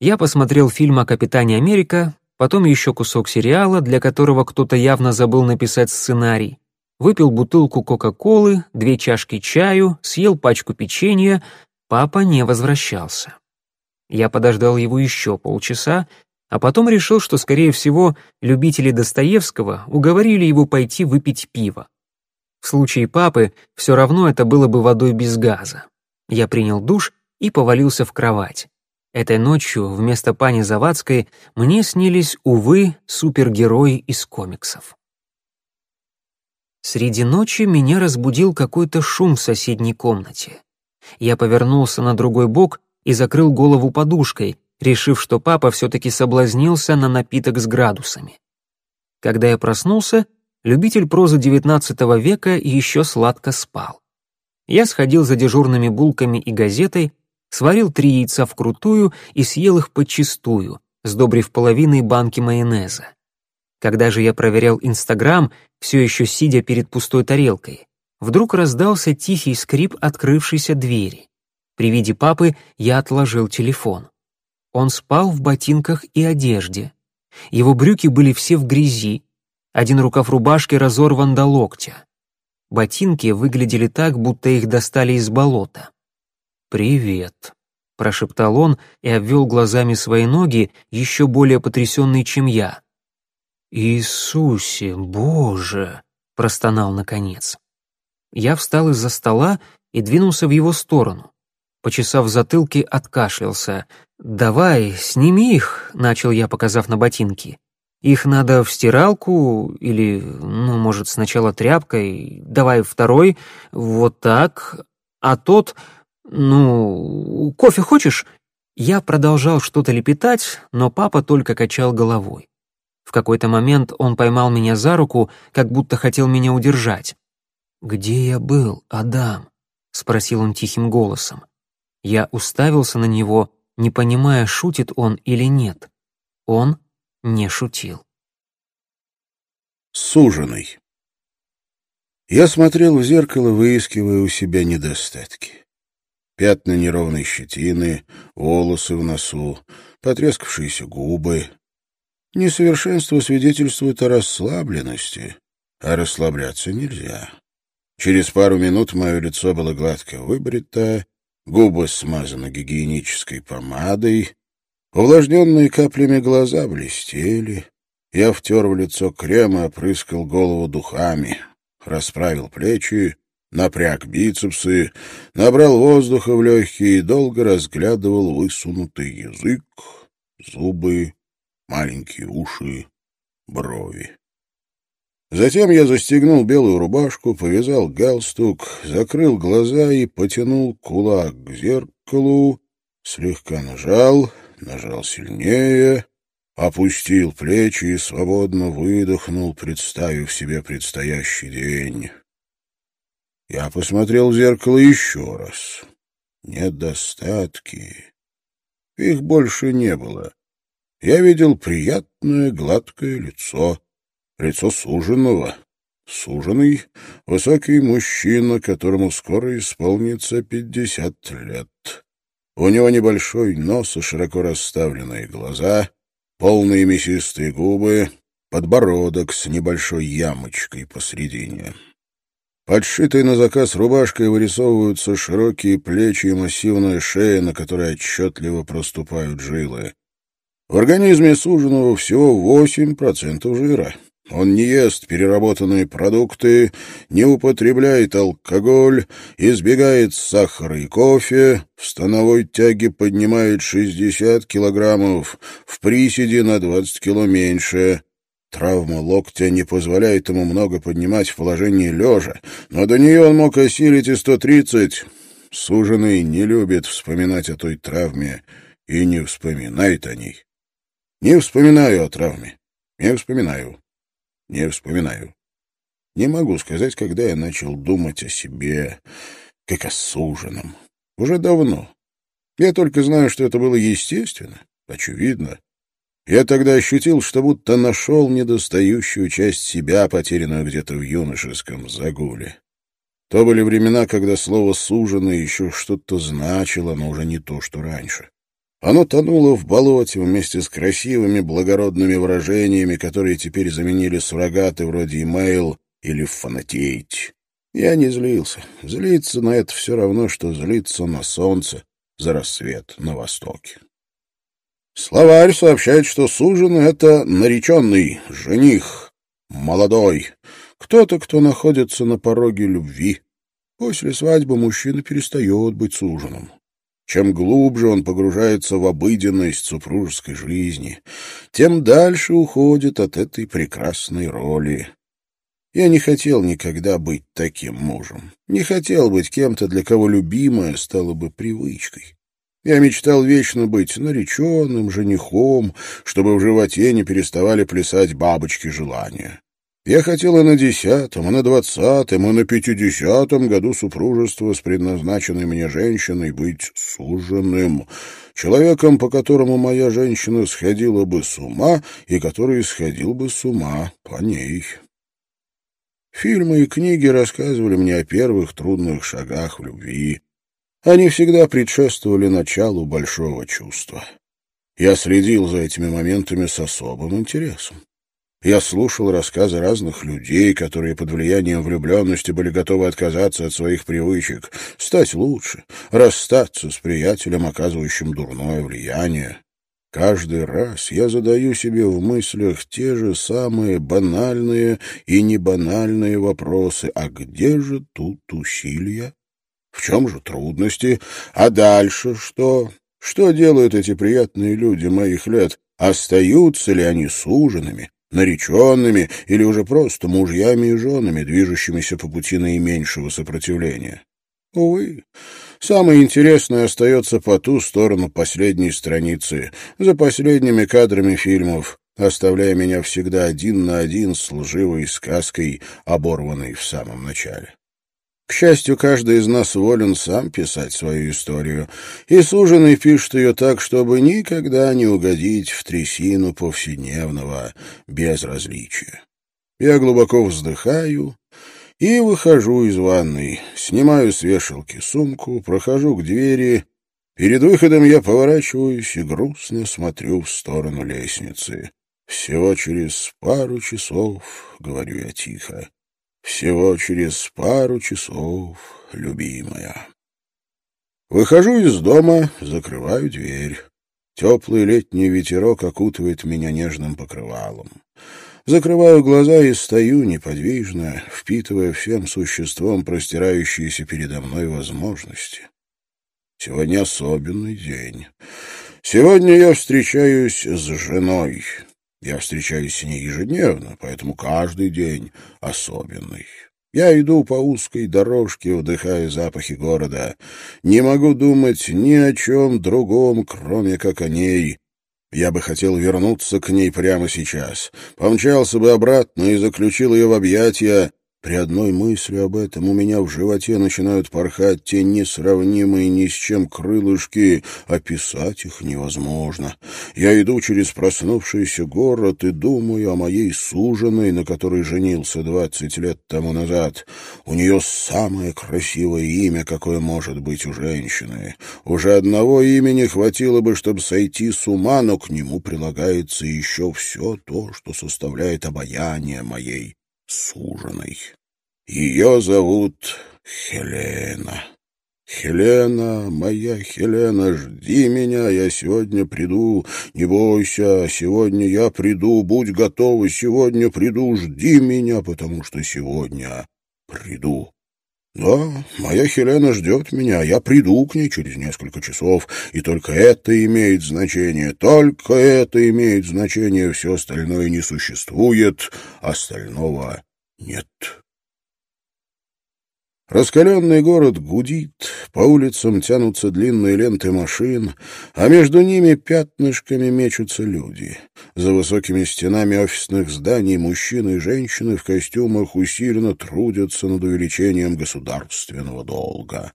Я посмотрел фильм о Капитане Америка, потом еще кусок сериала, для которого кто-то явно забыл написать сценарий, выпил бутылку Кока-Колы, две чашки чаю, съел пачку печенья, папа не возвращался. Я подождал его еще полчаса, а потом решил, что, скорее всего, любители Достоевского уговорили его пойти выпить пиво. В случае папы все равно это было бы водой без газа. Я принял душ и повалился в кровать. Этой ночью вместо пани Завадской мне снились, увы, супергерои из комиксов. Среди ночи меня разбудил какой-то шум в соседней комнате. Я повернулся на другой бок и закрыл голову подушкой, решив, что папа все-таки соблазнился на напиток с градусами. Когда я проснулся, любитель прозы XIX века еще сладко спал. Я сходил за дежурными булками и газетой, сварил три яйца вкрутую и съел их подчистую, сдобрив половиной банки майонеза. Когда же я проверял Инстаграм, все еще сидя перед пустой тарелкой, вдруг раздался тихий скрип открывшейся двери. При виде папы я отложил телефон. Он спал в ботинках и одежде. Его брюки были все в грязи, один рукав рубашки разорван до локтя. Ботинки выглядели так, будто их достали из болота. «Привет», — прошептал он и обвел глазами свои ноги, еще более потрясенный, чем я. «Иисусе, Боже!» — простонал наконец. Я встал из-за стола и двинулся в его сторону. Почесав затылки, откашлялся. «Давай, сними их», — начал я, показав на ботинки. «Их надо в стиралку или, ну, может, сначала тряпкой, давай второй, вот так, а тот, ну, кофе хочешь?» Я продолжал что-то лепетать, но папа только качал головой. В какой-то момент он поймал меня за руку, как будто хотел меня удержать. «Где я был, Адам?» — спросил он тихим голосом. Я уставился на него, не понимая, шутит он или нет. Он не шутил. Суженый. Я смотрел в зеркало, выискивая у себя недостатки. Пятна неровной щетины, волосы в носу, потрескавшиеся губы, Несовершенство свидетельствует о расслабленности, а расслабляться нельзя. Через пару минут мое лицо было гладко выбрито, губы смазаны гигиенической помадой, увлажненные каплями глаза блестели. Я втер в лицо крем и опрыскал голову духами, расправил плечи, напряг бицепсы, набрал воздуха в легкие и долго разглядывал высунутый язык, зубы, маленькие уши, брови. Затем я застегнул белую рубашку, повязал галстук, закрыл глаза и потянул кулак к зеркалу, слегка нажал, нажал сильнее, опустил плечи и свободно выдохнул, представив себе предстоящий день. Я посмотрел в зеркало еще раз. Недостатки. Их больше не было. Я видел приятное гладкое лицо, лицо суженого. Суженый, высокий мужчина, которому скоро исполнится пятьдесят лет. У него небольшой нос и широко расставленные глаза, полные мясистые губы, подбородок с небольшой ямочкой посредине. Подшитой на заказ рубашкой вырисовываются широкие плечи и массивная шея, на которой отчетливо проступают жилы. В организме суженого всего 8% жира. Он не ест переработанные продукты, не употребляет алкоголь, избегает сахара и кофе, в становой тяге поднимает 60 килограммов, в приседе на 20 кило меньше. Травма локтя не позволяет ему много поднимать в положении лежа, но до нее он мог осилить и сто тридцать. Суженый не любит вспоминать о той травме и не вспоминает о ней. Не вспоминаю о травме, не вспоминаю, не вспоминаю. Не могу сказать, когда я начал думать о себе, как о суженом. Уже давно. Я только знаю, что это было естественно, очевидно, я тогда ощутил, что будто нашел недостающую часть себя, потерянную где-то в юношеском загуле. То были времена, когда слово «суженый» еще что-то значило, но уже не то, что раньше. Оно тонуло в болоте вместе с красивыми благородными выражениями, которые теперь заменили суррогаты вроде «имейл» или «фанатеять». Я не злился. Злиться на это все равно, что злиться на солнце за рассвет на востоке. Словарь сообщает, что суженый — это нареченный, жених, молодой, кто-то, кто находится на пороге любви. После свадьбы мужчина перестает быть суженым. Чем глубже он погружается в обыденность супружеской жизни, тем дальше уходит от этой прекрасной роли. Я не хотел никогда быть таким мужем. Не хотел быть кем-то, для кого любимое стало бы привычкой. Я мечтал вечно быть нареченным, женихом, чтобы в животе не переставали плясать бабочки желания. Я хотел и на десятом, и на двадцатом, и на пятидесятом году супружества с предназначенной мне женщиной быть суженным, человеком, по которому моя женщина сходила бы с ума и который сходил бы с ума по ней. Фильмы и книги рассказывали мне о первых трудных шагах в любви, они всегда предшествовали началу большого чувства. Я следил за этими моментами с особым интересом. Я слушал рассказы разных людей, которые под влиянием влюбленности были готовы отказаться от своих привычек, стать лучше, расстаться с приятелем, оказывающим дурное влияние. Каждый раз я задаю себе в мыслях те же самые банальные и небанальные вопросы. А где же тут усилия? В чем же трудности? А дальше что? Что делают эти приятные люди моих лет? Остаются ли они суженными, нареченными или уже просто мужьями и женами, движущимися по пути наименьшего сопротивления? Увы, самое интересное остается по ту сторону последней страницы, за последними кадрами фильмов, оставляя меня всегда один на один с лживой сказкой, оборванной в самом начале. К счастью, каждый из нас волен сам писать свою историю, и суженый пишет ее так, чтобы никогда не угодить в трясину повседневного безразличия. Я глубоко вздыхаю и выхожу из ванной, снимаю с вешалки сумку, прохожу к двери. Перед выходом я поворачиваюсь и грустно смотрю в сторону лестницы. Всего через пару часов, говорю я тихо, всего через пару часов, любимая. Выхожу из дома, закрываю дверь. Теплый летний ветерок окутывает меня нежным покрывалом. Закрываю глаза и стою неподвижно, впитывая всем существом простирающиеся передо мной возможности. Сегодня особенный день. Сегодня я встречаюсь с женой. Я встречаюсь с ней ежедневно, поэтому каждый день особенный. Я иду по узкой дорожке, вдыхая запахи города. Не могу думать ни о чем другом, кроме как о ней. Я бы хотел вернуться к ней прямо сейчас. Помчался бы обратно и заключил ее в объятия, при одной мысли об этом у меня в животе начинают порхать те несравнимые ни с чем крылышки, описать их невозможно. Я иду через проснувшийся город и думаю о моей суженой, на которой женился двадцать лет тому назад. У нее самое красивое имя, какое может быть у женщины. Уже одного имени хватило бы, чтобы сойти с ума, но к нему прилагается еще все то, что составляет обаяние моей суженой. Ее зовут Хелена. «Хелена, моя Хелена, жди меня, я сегодня приду. Не бойся, сегодня я приду, будь готова, сегодня приду, жди меня, потому что сегодня приду». «Да, моя Хелена ждет меня, я приду к ней через несколько часов, и только это имеет значение, только это имеет значение, все остальное не существует, остального нет». Раскаленный город гудит, по улицам тянутся длинные ленты машин, а между ними пятнышками мечутся люди. За высокими стенами офисных зданий мужчины и женщины в костюмах усиленно трудятся над увеличением государственного долга.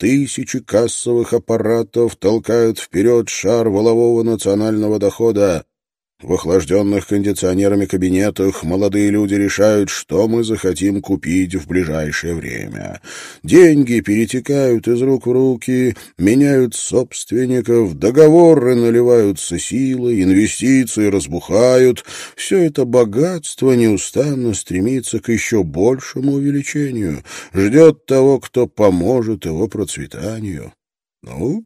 Тысячи кассовых аппаратов толкают вперед шар волового национального дохода, в охлажденных кондиционерами кабинетах молодые люди решают, что мы захотим купить в ближайшее время. Деньги перетекают из рук в руки, меняют собственников, договоры наливаются силой, инвестиции разбухают. Все это богатство неустанно стремится к еще большему увеличению, ждет того, кто поможет его процветанию. Ну,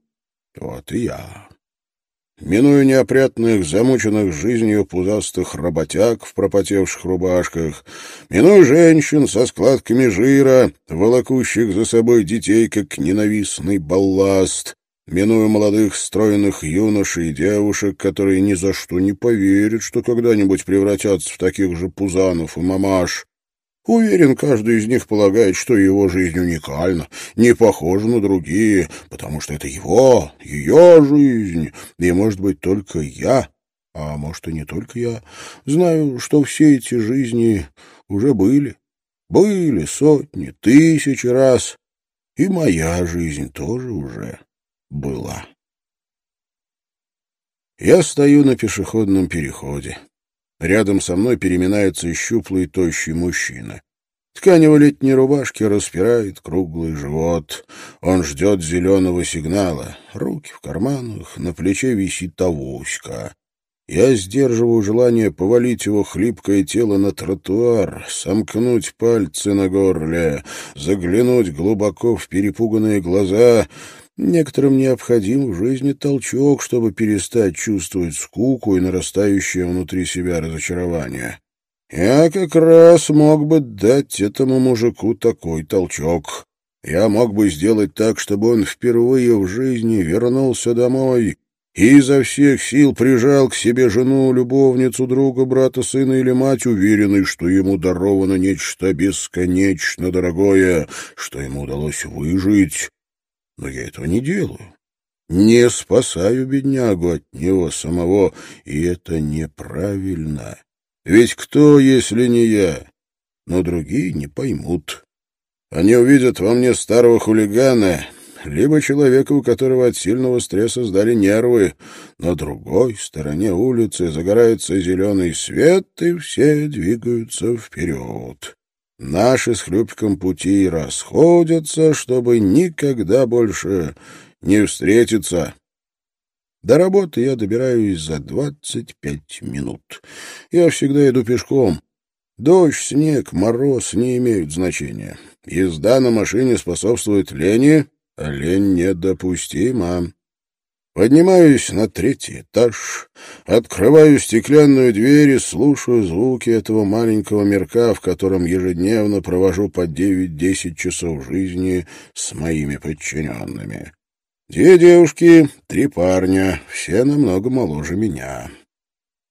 вот и я. Минуя неопрятных, замученных жизнью пузастых работяг в пропотевших рубашках, минуя женщин со складками жира, волокущих за собой детей, как ненавистный балласт, минуя молодых стройных юношей и девушек, которые ни за что не поверят, что когда-нибудь превратятся в таких же пузанов и мамаш, Уверен, каждый из них полагает, что его жизнь уникальна, не похожа на другие, потому что это его, ее жизнь, и, может быть, только я, а может, и не только я, знаю, что все эти жизни уже были, были сотни, тысячи раз, и моя жизнь тоже уже была. Я стою на пешеходном переходе. Рядом со мной переминается щуплый тощий мужчина. Ткань его летней рубашки распирает круглый живот. Он ждет зеленого сигнала. Руки в карманах, на плече висит авоська. Я сдерживаю желание повалить его хлипкое тело на тротуар, сомкнуть пальцы на горле, заглянуть глубоко в перепуганные глаза — Некоторым необходим в жизни толчок, чтобы перестать чувствовать скуку и нарастающее внутри себя разочарование. Я как раз мог бы дать этому мужику такой толчок. Я мог бы сделать так, чтобы он впервые в жизни вернулся домой и изо всех сил прижал к себе жену, любовницу, друга, брата, сына или мать, уверенный, что ему даровано нечто бесконечно дорогое, что ему удалось выжить, но я этого не делаю. Не спасаю беднягу от него самого, и это неправильно. Ведь кто, если не я? Но другие не поймут. Они увидят во мне старого хулигана, либо человека, у которого от сильного стресса сдали нервы. На другой стороне улицы загорается зеленый свет, и все двигаются вперед. Наши с Хлюпиком пути расходятся, чтобы никогда больше не встретиться. До работы я добираюсь за двадцать пять минут. Я всегда иду пешком. Дождь, снег, мороз не имеют значения. Езда на машине способствует лени, а лень недопустима. Поднимаюсь на третий этаж, открываю стеклянную дверь и слушаю звуки этого маленького мирка, в котором ежедневно провожу по девять-десять часов жизни с моими подчиненными. Две девушки, три парня, все намного моложе меня.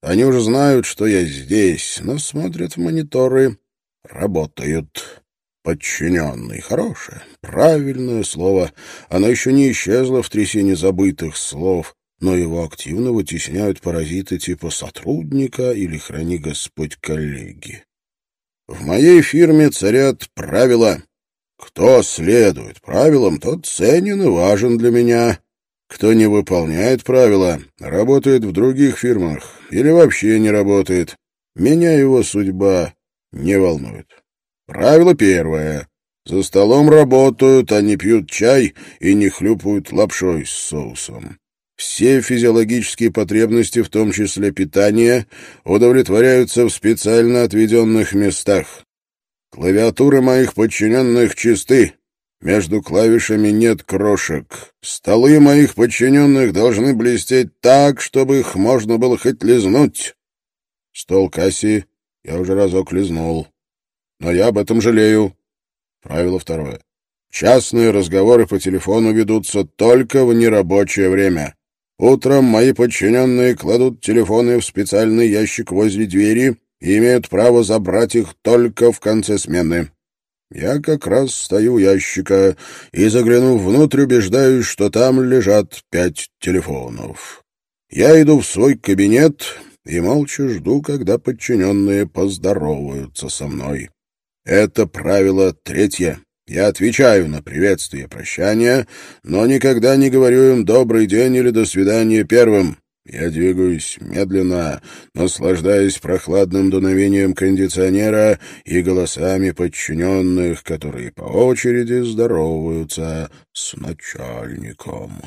Они уже знают, что я здесь, но смотрят в мониторы, работают. Подчиненный. Хорошее, правильное слово. Оно еще не исчезло в трясине забытых слов, но его активно вытесняют паразиты типа сотрудника или, храни Господь, коллеги. В моей фирме царят правила. Кто следует правилам, тот ценен и важен для меня. Кто не выполняет правила, работает в других фирмах или вообще не работает. Меня его судьба не волнует. Правило первое. За столом работают, не пьют чай и не хлюпают лапшой с соусом. Все физиологические потребности, в том числе питание, удовлетворяются в специально отведенных местах. Клавиатуры моих подчиненных чисты. Между клавишами нет крошек. Столы моих подчиненных должны блестеть так, чтобы их можно было хоть лизнуть. Стол Касси я уже разок лизнул но я об этом жалею. Правило второе. Частные разговоры по телефону ведутся только в нерабочее время. Утром мои подчиненные кладут телефоны в специальный ящик возле двери и имеют право забрать их только в конце смены. Я как раз стою у ящика и, заглянув внутрь, убеждаюсь, что там лежат пять телефонов. Я иду в свой кабинет и молча жду, когда подчиненные поздороваются со мной. Это правило третье. Я отвечаю на приветствие прощания, но никогда не говорю им «добрый день» или «до свидания» первым. Я двигаюсь медленно, наслаждаясь прохладным дуновением кондиционера и голосами подчиненных, которые по очереди здороваются с начальником.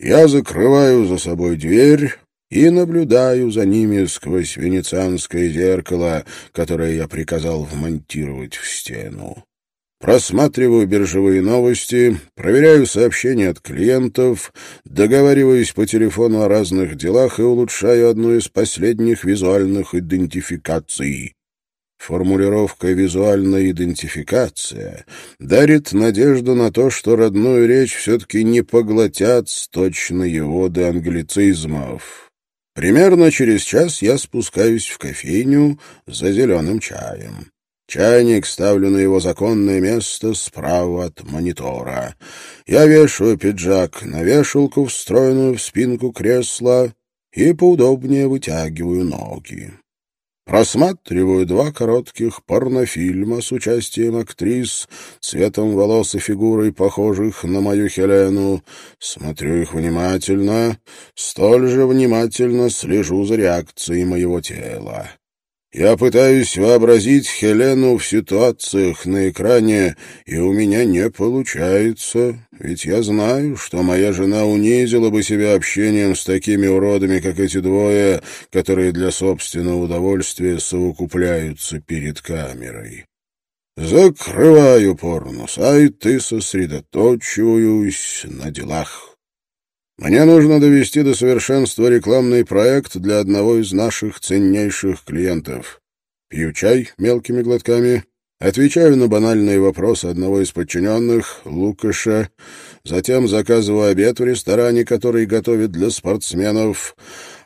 Я закрываю за собой дверь и наблюдаю за ними сквозь венецианское зеркало, которое я приказал вмонтировать в стену. Просматриваю биржевые новости, проверяю сообщения от клиентов, договариваюсь по телефону о разных делах и улучшаю одну из последних визуальных идентификаций. Формулировка «визуальная идентификация» дарит надежду на то, что родную речь все-таки не поглотят сточные воды англицизмов. Примерно через час я спускаюсь в кофейню за зеленым чаем. Чайник ставлю на его законное место справа от монитора. Я вешаю пиджак на вешалку, встроенную в спинку кресла, и поудобнее вытягиваю ноги. Просматриваю два коротких порнофильма с участием актрис, цветом волос и фигурой, похожих на мою Хелену. Смотрю их внимательно, столь же внимательно слежу за реакцией моего тела. Я пытаюсь вообразить Хелену в ситуациях на экране, и у меня не получается, ведь я знаю, что моя жена унизила бы себя общением с такими уродами, как эти двое, которые для собственного удовольствия совокупляются перед камерой. Закрываю порно-сайт и сосредоточиваюсь на делах. Мне нужно довести до совершенства рекламный проект для одного из наших ценнейших клиентов. Пью чай мелкими глотками, отвечаю на банальные вопросы одного из подчиненных, Лукаша, затем заказываю обед в ресторане, который готовит для спортсменов.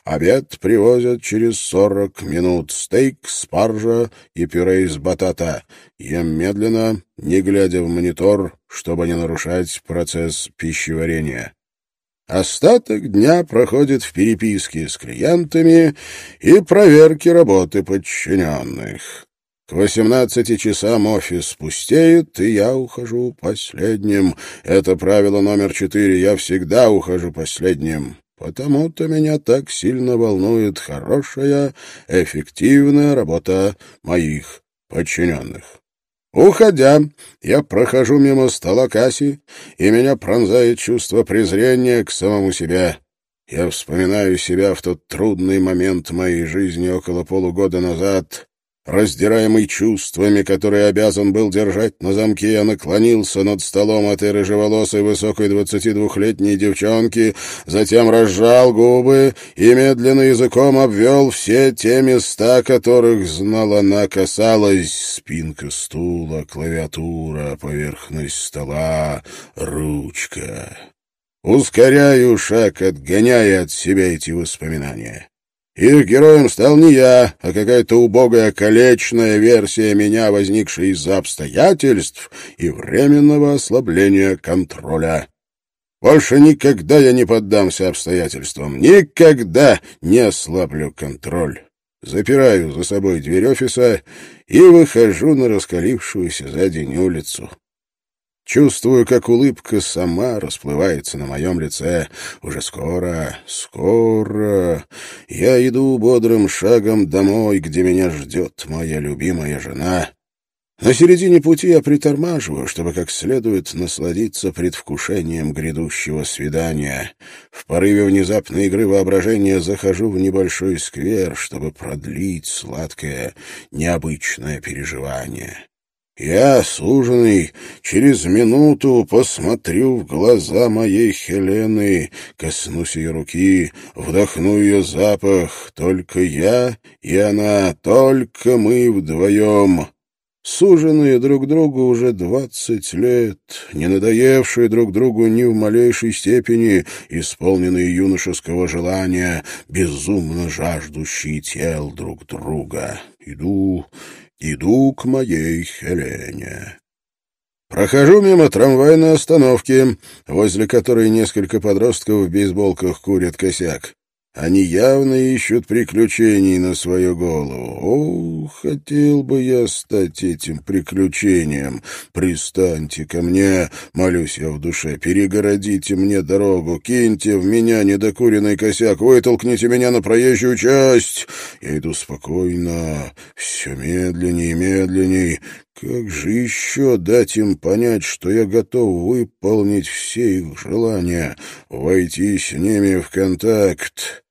Обед привозят через сорок минут. Стейк, спаржа и пюре из батата. Ем медленно, не глядя в монитор, чтобы не нарушать процесс пищеварения. Остаток дня проходит в переписке с клиентами и проверке работы подчиненных. К восемнадцати часам офис пустеет, и я ухожу последним. Это правило номер четыре. Я всегда ухожу последним. Потому-то меня так сильно волнует хорошая, эффективная работа моих подчиненных. Уходя, я прохожу мимо стола Касси, и меня пронзает чувство презрения к самому себе. Я вспоминаю себя в тот трудный момент моей жизни около полугода назад. Раздираемый чувствами, которые обязан был держать на замке, я наклонился над столом этой рыжеволосой высокой двадцати двухлетней девчонки, затем разжал губы и медленно языком обвел все те места, которых знала она касалась. Спинка стула, клавиатура, поверхность стола, ручка. Ускоряю шаг, отгоняя от себя эти воспоминания. Их героем стал не я, а какая-то убогая колечная версия меня, возникшая из-за обстоятельств и временного ослабления контроля. Больше никогда я не поддамся обстоятельствам, никогда не ослаблю контроль. Запираю за собой дверь офиса и выхожу на раскалившуюся за день улицу. Чувствую, как улыбка сама расплывается на моем лице. Уже скоро, скоро я иду бодрым шагом домой, где меня ждет моя любимая жена. На середине пути я притормаживаю, чтобы как следует насладиться предвкушением грядущего свидания. В порыве внезапной игры воображения захожу в небольшой сквер, чтобы продлить сладкое, необычное переживание. Я, суженый, через минуту посмотрю в глаза моей Хелены, коснусь ее руки, вдохну ее запах. Только я и она, только мы вдвоем. Суженные друг другу уже двадцать лет, не надоевшие друг другу ни в малейшей степени, исполненные юношеского желания, безумно жаждущие тел друг друга. Иду Иду к моей Хелене. Прохожу мимо трамвайной остановки, возле которой несколько подростков в бейсболках курят косяк. Они явно ищут приключений на свою голову. О, хотел бы я стать этим приключением. Пристаньте ко мне, молюсь я в душе, перегородите мне дорогу, киньте в меня недокуренный косяк, вытолкните меня на проезжую часть. Я иду спокойно, все медленнее и медленней. Как же еще дать им понять, что я готов выполнить все их желания, войти с ними в контакт?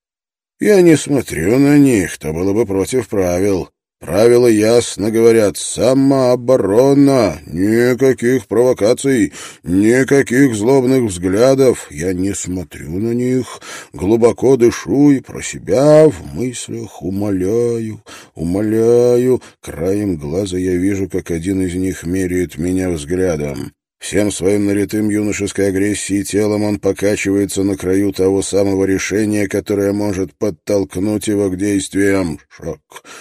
Я не смотрю на них, то было бы против правил. Правила ясно говорят «самооборона», никаких провокаций, никаких злобных взглядов. Я не смотрю на них, глубоко дышу и про себя в мыслях умоляю, умоляю. Краем глаза я вижу, как один из них меряет меня взглядом. Всем своим налитым юношеской агрессией телом он покачивается на краю того самого решения, которое может подтолкнуть его к действиям. Шаг,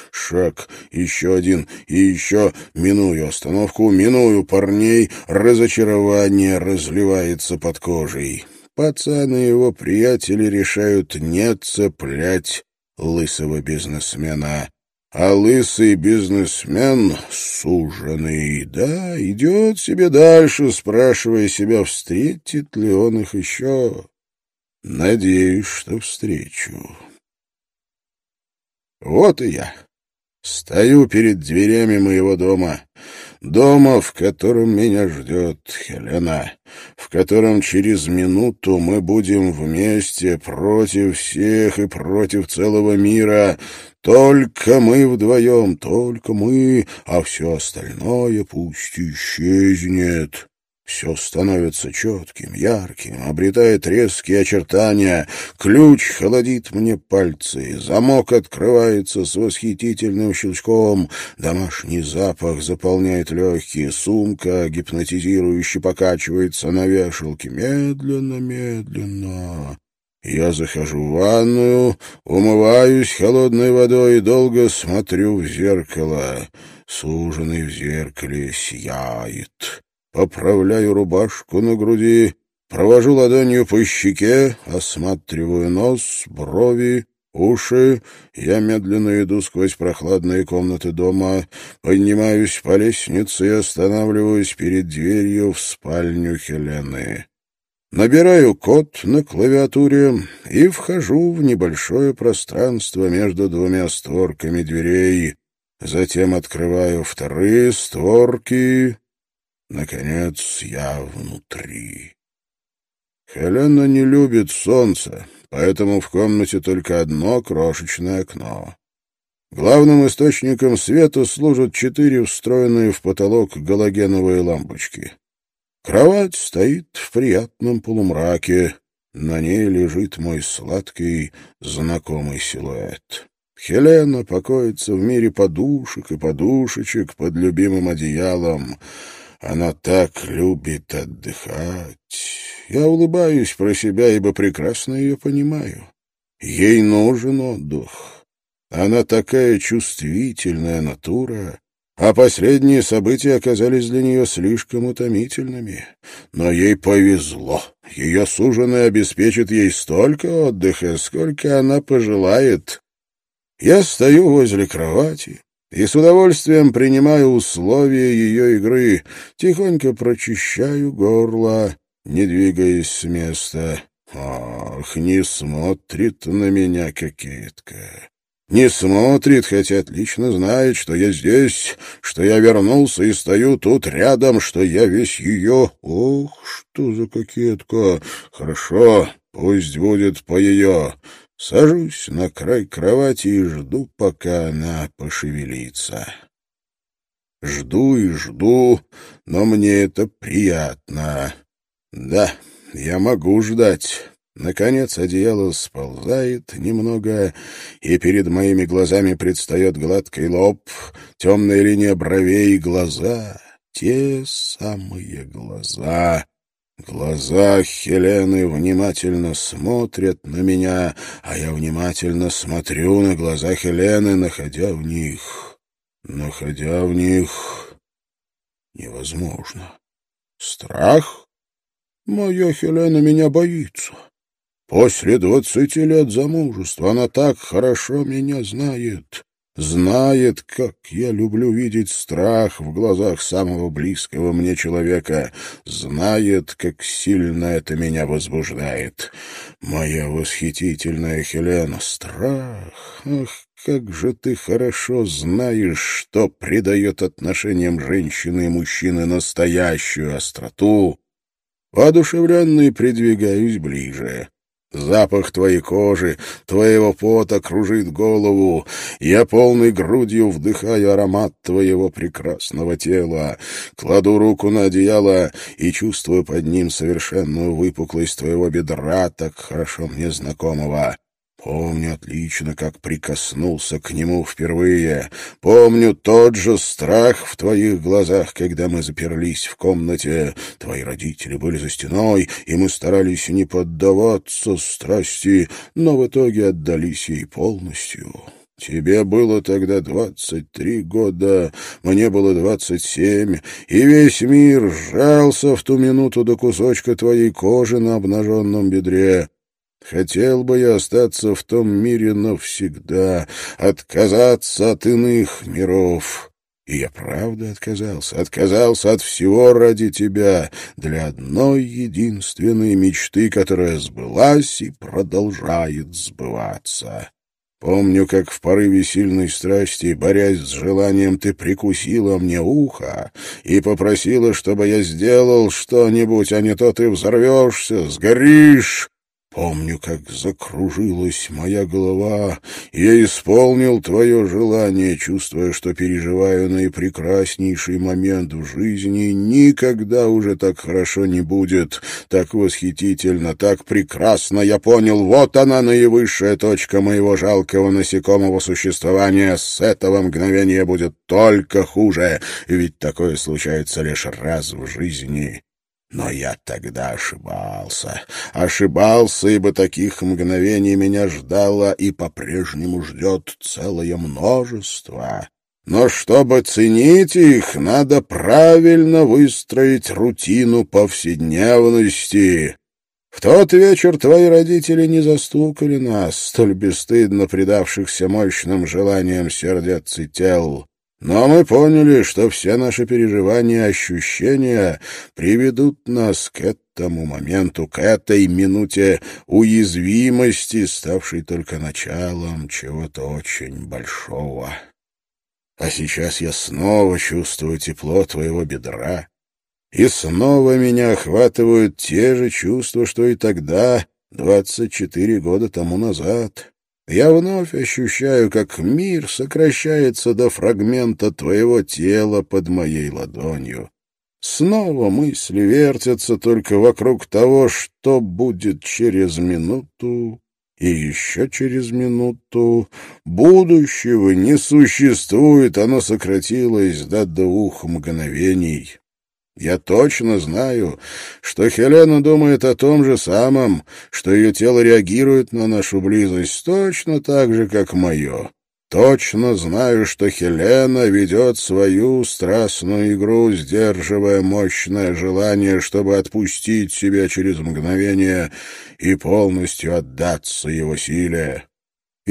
шаг, еще один и еще. Миную остановку, миную парней. Разочарование разливается под кожей. Пацаны и его приятели решают не цеплять лысого бизнесмена а лысый бизнесмен, суженый, да, идет себе дальше, спрашивая себя, встретит ли он их еще. Надеюсь, что встречу. Вот и я. Стою перед дверями моего дома. Дома, в котором меня ждет Хелена, в котором через минуту мы будем вместе против всех и против целого мира. Только мы вдвоем, только мы, а все остальное пусть исчезнет. Все становится четким, ярким, обретает резкие очертания. Ключ холодит мне пальцы, замок открывается с восхитительным щелчком, домашний запах заполняет легкие, сумка гипнотизирующе покачивается на вешалке. Медленно, медленно. Я захожу в ванную, умываюсь холодной водой и долго смотрю в зеркало. Суженный в зеркале сияет. Поправляю рубашку на груди, провожу ладонью по щеке, осматриваю нос, брови, уши. Я медленно иду сквозь прохладные комнаты дома, поднимаюсь по лестнице и останавливаюсь перед дверью в спальню Хелены. Набираю код на клавиатуре и вхожу в небольшое пространство между двумя створками дверей. Затем открываю вторые створки Наконец я внутри. Хелена не любит солнца, поэтому в комнате только одно крошечное окно. Главным источником света служат четыре встроенные в потолок галогеновые лампочки. Кровать стоит в приятном полумраке. На ней лежит мой сладкий, знакомый силуэт. Хелена покоится в мире подушек и подушечек под любимым одеялом. Она так любит отдыхать. Я улыбаюсь про себя, ибо прекрасно ее понимаю. Ей нужен отдых. Она такая чувствительная натура, а последние события оказались для нее слишком утомительными. Но ей повезло. Ее суженый обеспечит ей столько отдыха, сколько она пожелает. Я стою возле кровати и с удовольствием принимаю условия ее игры, тихонько прочищаю горло, не двигаясь с места. Ах, не смотрит на меня кокетка. Не смотрит, хотя отлично знает, что я здесь, что я вернулся и стою тут рядом, что я весь ее. Ох, что за кокетка! Хорошо, пусть будет по ее. Сажусь на край кровати и жду, пока она пошевелится. Жду и жду, но мне это приятно. Да, я могу ждать. Наконец одеяло сползает немного, и перед моими глазами предстает гладкий лоб, темная линия бровей и глаза. Те самые глаза. Глаза Хелены внимательно смотрят на меня, а я внимательно смотрю на глаза Хелены, находя в них... Находя в них... Невозможно. Страх? Моя Хелена меня боится. После двадцати лет замужества она так хорошо меня знает. Знает, как я люблю видеть страх в глазах самого близкого мне человека. Знает, как сильно это меня возбуждает. Моя восхитительная Хелена, страх. Ах, как же ты хорошо знаешь, что придает отношениям женщины и мужчины настоящую остроту. Воодушевленный придвигаюсь ближе. Запах твоей кожи, твоего пота кружит голову. Я полной грудью вдыхаю аромат твоего прекрасного тела. Кладу руку на одеяло и чувствую под ним совершенную выпуклость твоего бедра, так хорошо мне знакомого. Помню отлично, как прикоснулся к нему впервые. Помню тот же страх в твоих глазах, когда мы заперлись в комнате. Твои родители были за стеной, и мы старались не поддаваться страсти, но в итоге отдались ей полностью. Тебе было тогда двадцать три года, мне было двадцать семь, и весь мир сжался в ту минуту до кусочка твоей кожи на обнаженном бедре. Хотел бы я остаться в том мире навсегда, отказаться от иных миров. И я правда отказался, отказался от всего ради тебя, для одной единственной мечты, которая сбылась и продолжает сбываться. Помню, как в порыве сильной страсти, борясь с желанием, ты прикусила мне ухо и попросила, чтобы я сделал что-нибудь, а не то ты взорвешься, сгоришь. Помню, как закружилась моя голова. Я исполнил твое желание, чувствуя, что переживаю наипрекраснейший момент в жизни. Никогда уже так хорошо не будет, так восхитительно, так прекрасно. Я понял, вот она, наивысшая точка моего жалкого насекомого существования. С этого мгновения будет только хуже, ведь такое случается лишь раз в жизни. Но я тогда ошибался. Ошибался, ибо таких мгновений меня ждало и по-прежнему ждет целое множество. Но чтобы ценить их, надо правильно выстроить рутину повседневности. В тот вечер твои родители не застукали нас, столь бесстыдно предавшихся мощным желаниям сердец и тел. Но мы поняли, что все наши переживания и ощущения приведут нас к этому моменту, к этой минуте уязвимости, ставшей только началом чего-то очень большого. А сейчас я снова чувствую тепло твоего бедра, и снова меня охватывают те же чувства, что и тогда, двадцать четыре года тому назад. Я вновь ощущаю, как мир сокращается до фрагмента твоего тела под моей ладонью. Снова мысли вертятся только вокруг того, что будет через минуту и еще через минуту. Будущего не существует, оно сократилось до двух мгновений. Я точно знаю, что Хелена думает о том же самом, что ее тело реагирует на нашу близость точно так же, как мое. Точно знаю, что Хелена ведет свою страстную игру, сдерживая мощное желание, чтобы отпустить себя через мгновение и полностью отдаться его силе.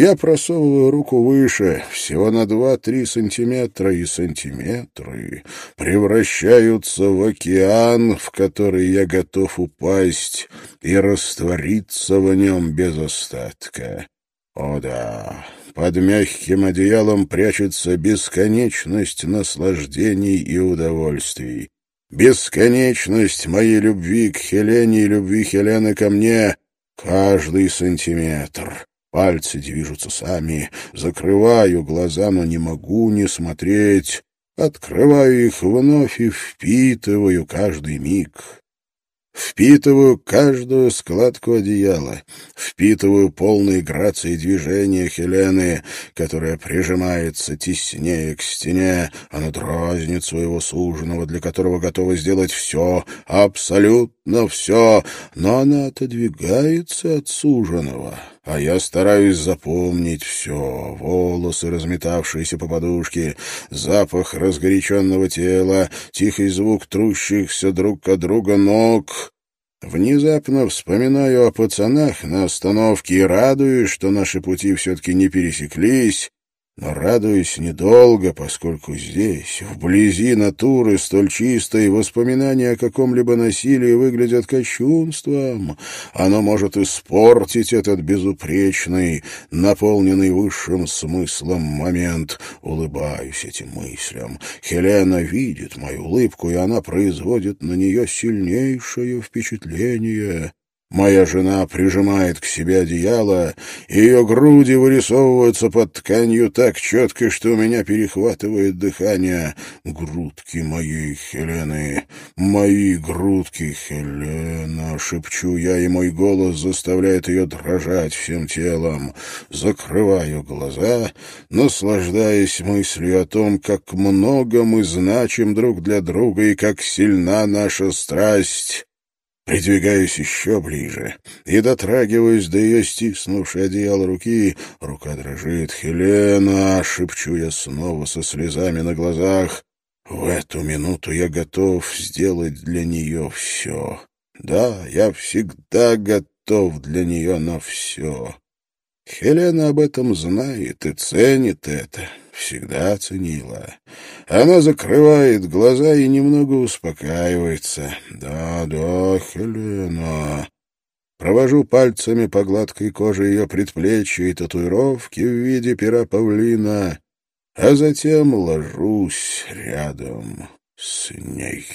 Я просовываю руку выше, всего на два-три сантиметра, и сантиметры превращаются в океан, в который я готов упасть и раствориться в нем без остатка. О да, под мягким одеялом прячется бесконечность наслаждений и удовольствий. Бесконечность моей любви к Хелене и любви Хелены ко мне каждый сантиметр. Пальцы движутся сами. Закрываю глаза, но не могу не смотреть. Открываю их вновь и впитываю каждый миг. Впитываю каждую складку одеяла, впитываю полные грации движения Хелены, которая прижимается теснее к стене, она дразнит своего суженого, для которого готова сделать все, абсолютно все, но она отодвигается от суженого, а я стараюсь запомнить все, волосы, разметавшиеся по подушке, запах разгоряченного тела, тихий звук трущихся друг от друга ног. Внезапно вспоминаю о пацанах на остановке и радуюсь, что наши пути все-таки не пересеклись, но радуюсь недолго, поскольку здесь, вблизи натуры столь чистой, воспоминания о каком-либо насилии выглядят кощунством. Оно может испортить этот безупречный, наполненный высшим смыслом момент. Улыбаюсь этим мыслям. Хелена видит мою улыбку, и она производит на нее сильнейшее впечатление. Моя жена прижимает к себе одеяло, ее груди вырисовываются под тканью так четко, что у меня перехватывает дыхание. Грудки моей Хелены, мои грудки Хелена, шепчу я, и мой голос заставляет ее дрожать всем телом. Закрываю глаза, наслаждаясь мыслью о том, как много мы значим друг для друга и как сильна наша страсть. Придвигаюсь еще ближе и дотрагиваюсь до ее стиснувшей одеяло руки. Рука дрожит. «Хелена!» — шепчу я снова со слезами на глазах. В эту минуту я готов сделать для нее все. Да, я всегда готов для нее на все. Хелена об этом знает и ценит это всегда ценила. Она закрывает глаза и немного успокаивается. «Да, да, Хелена...» Провожу пальцами по гладкой коже ее предплечья и татуировки в виде пера павлина, а затем ложусь рядом с ней.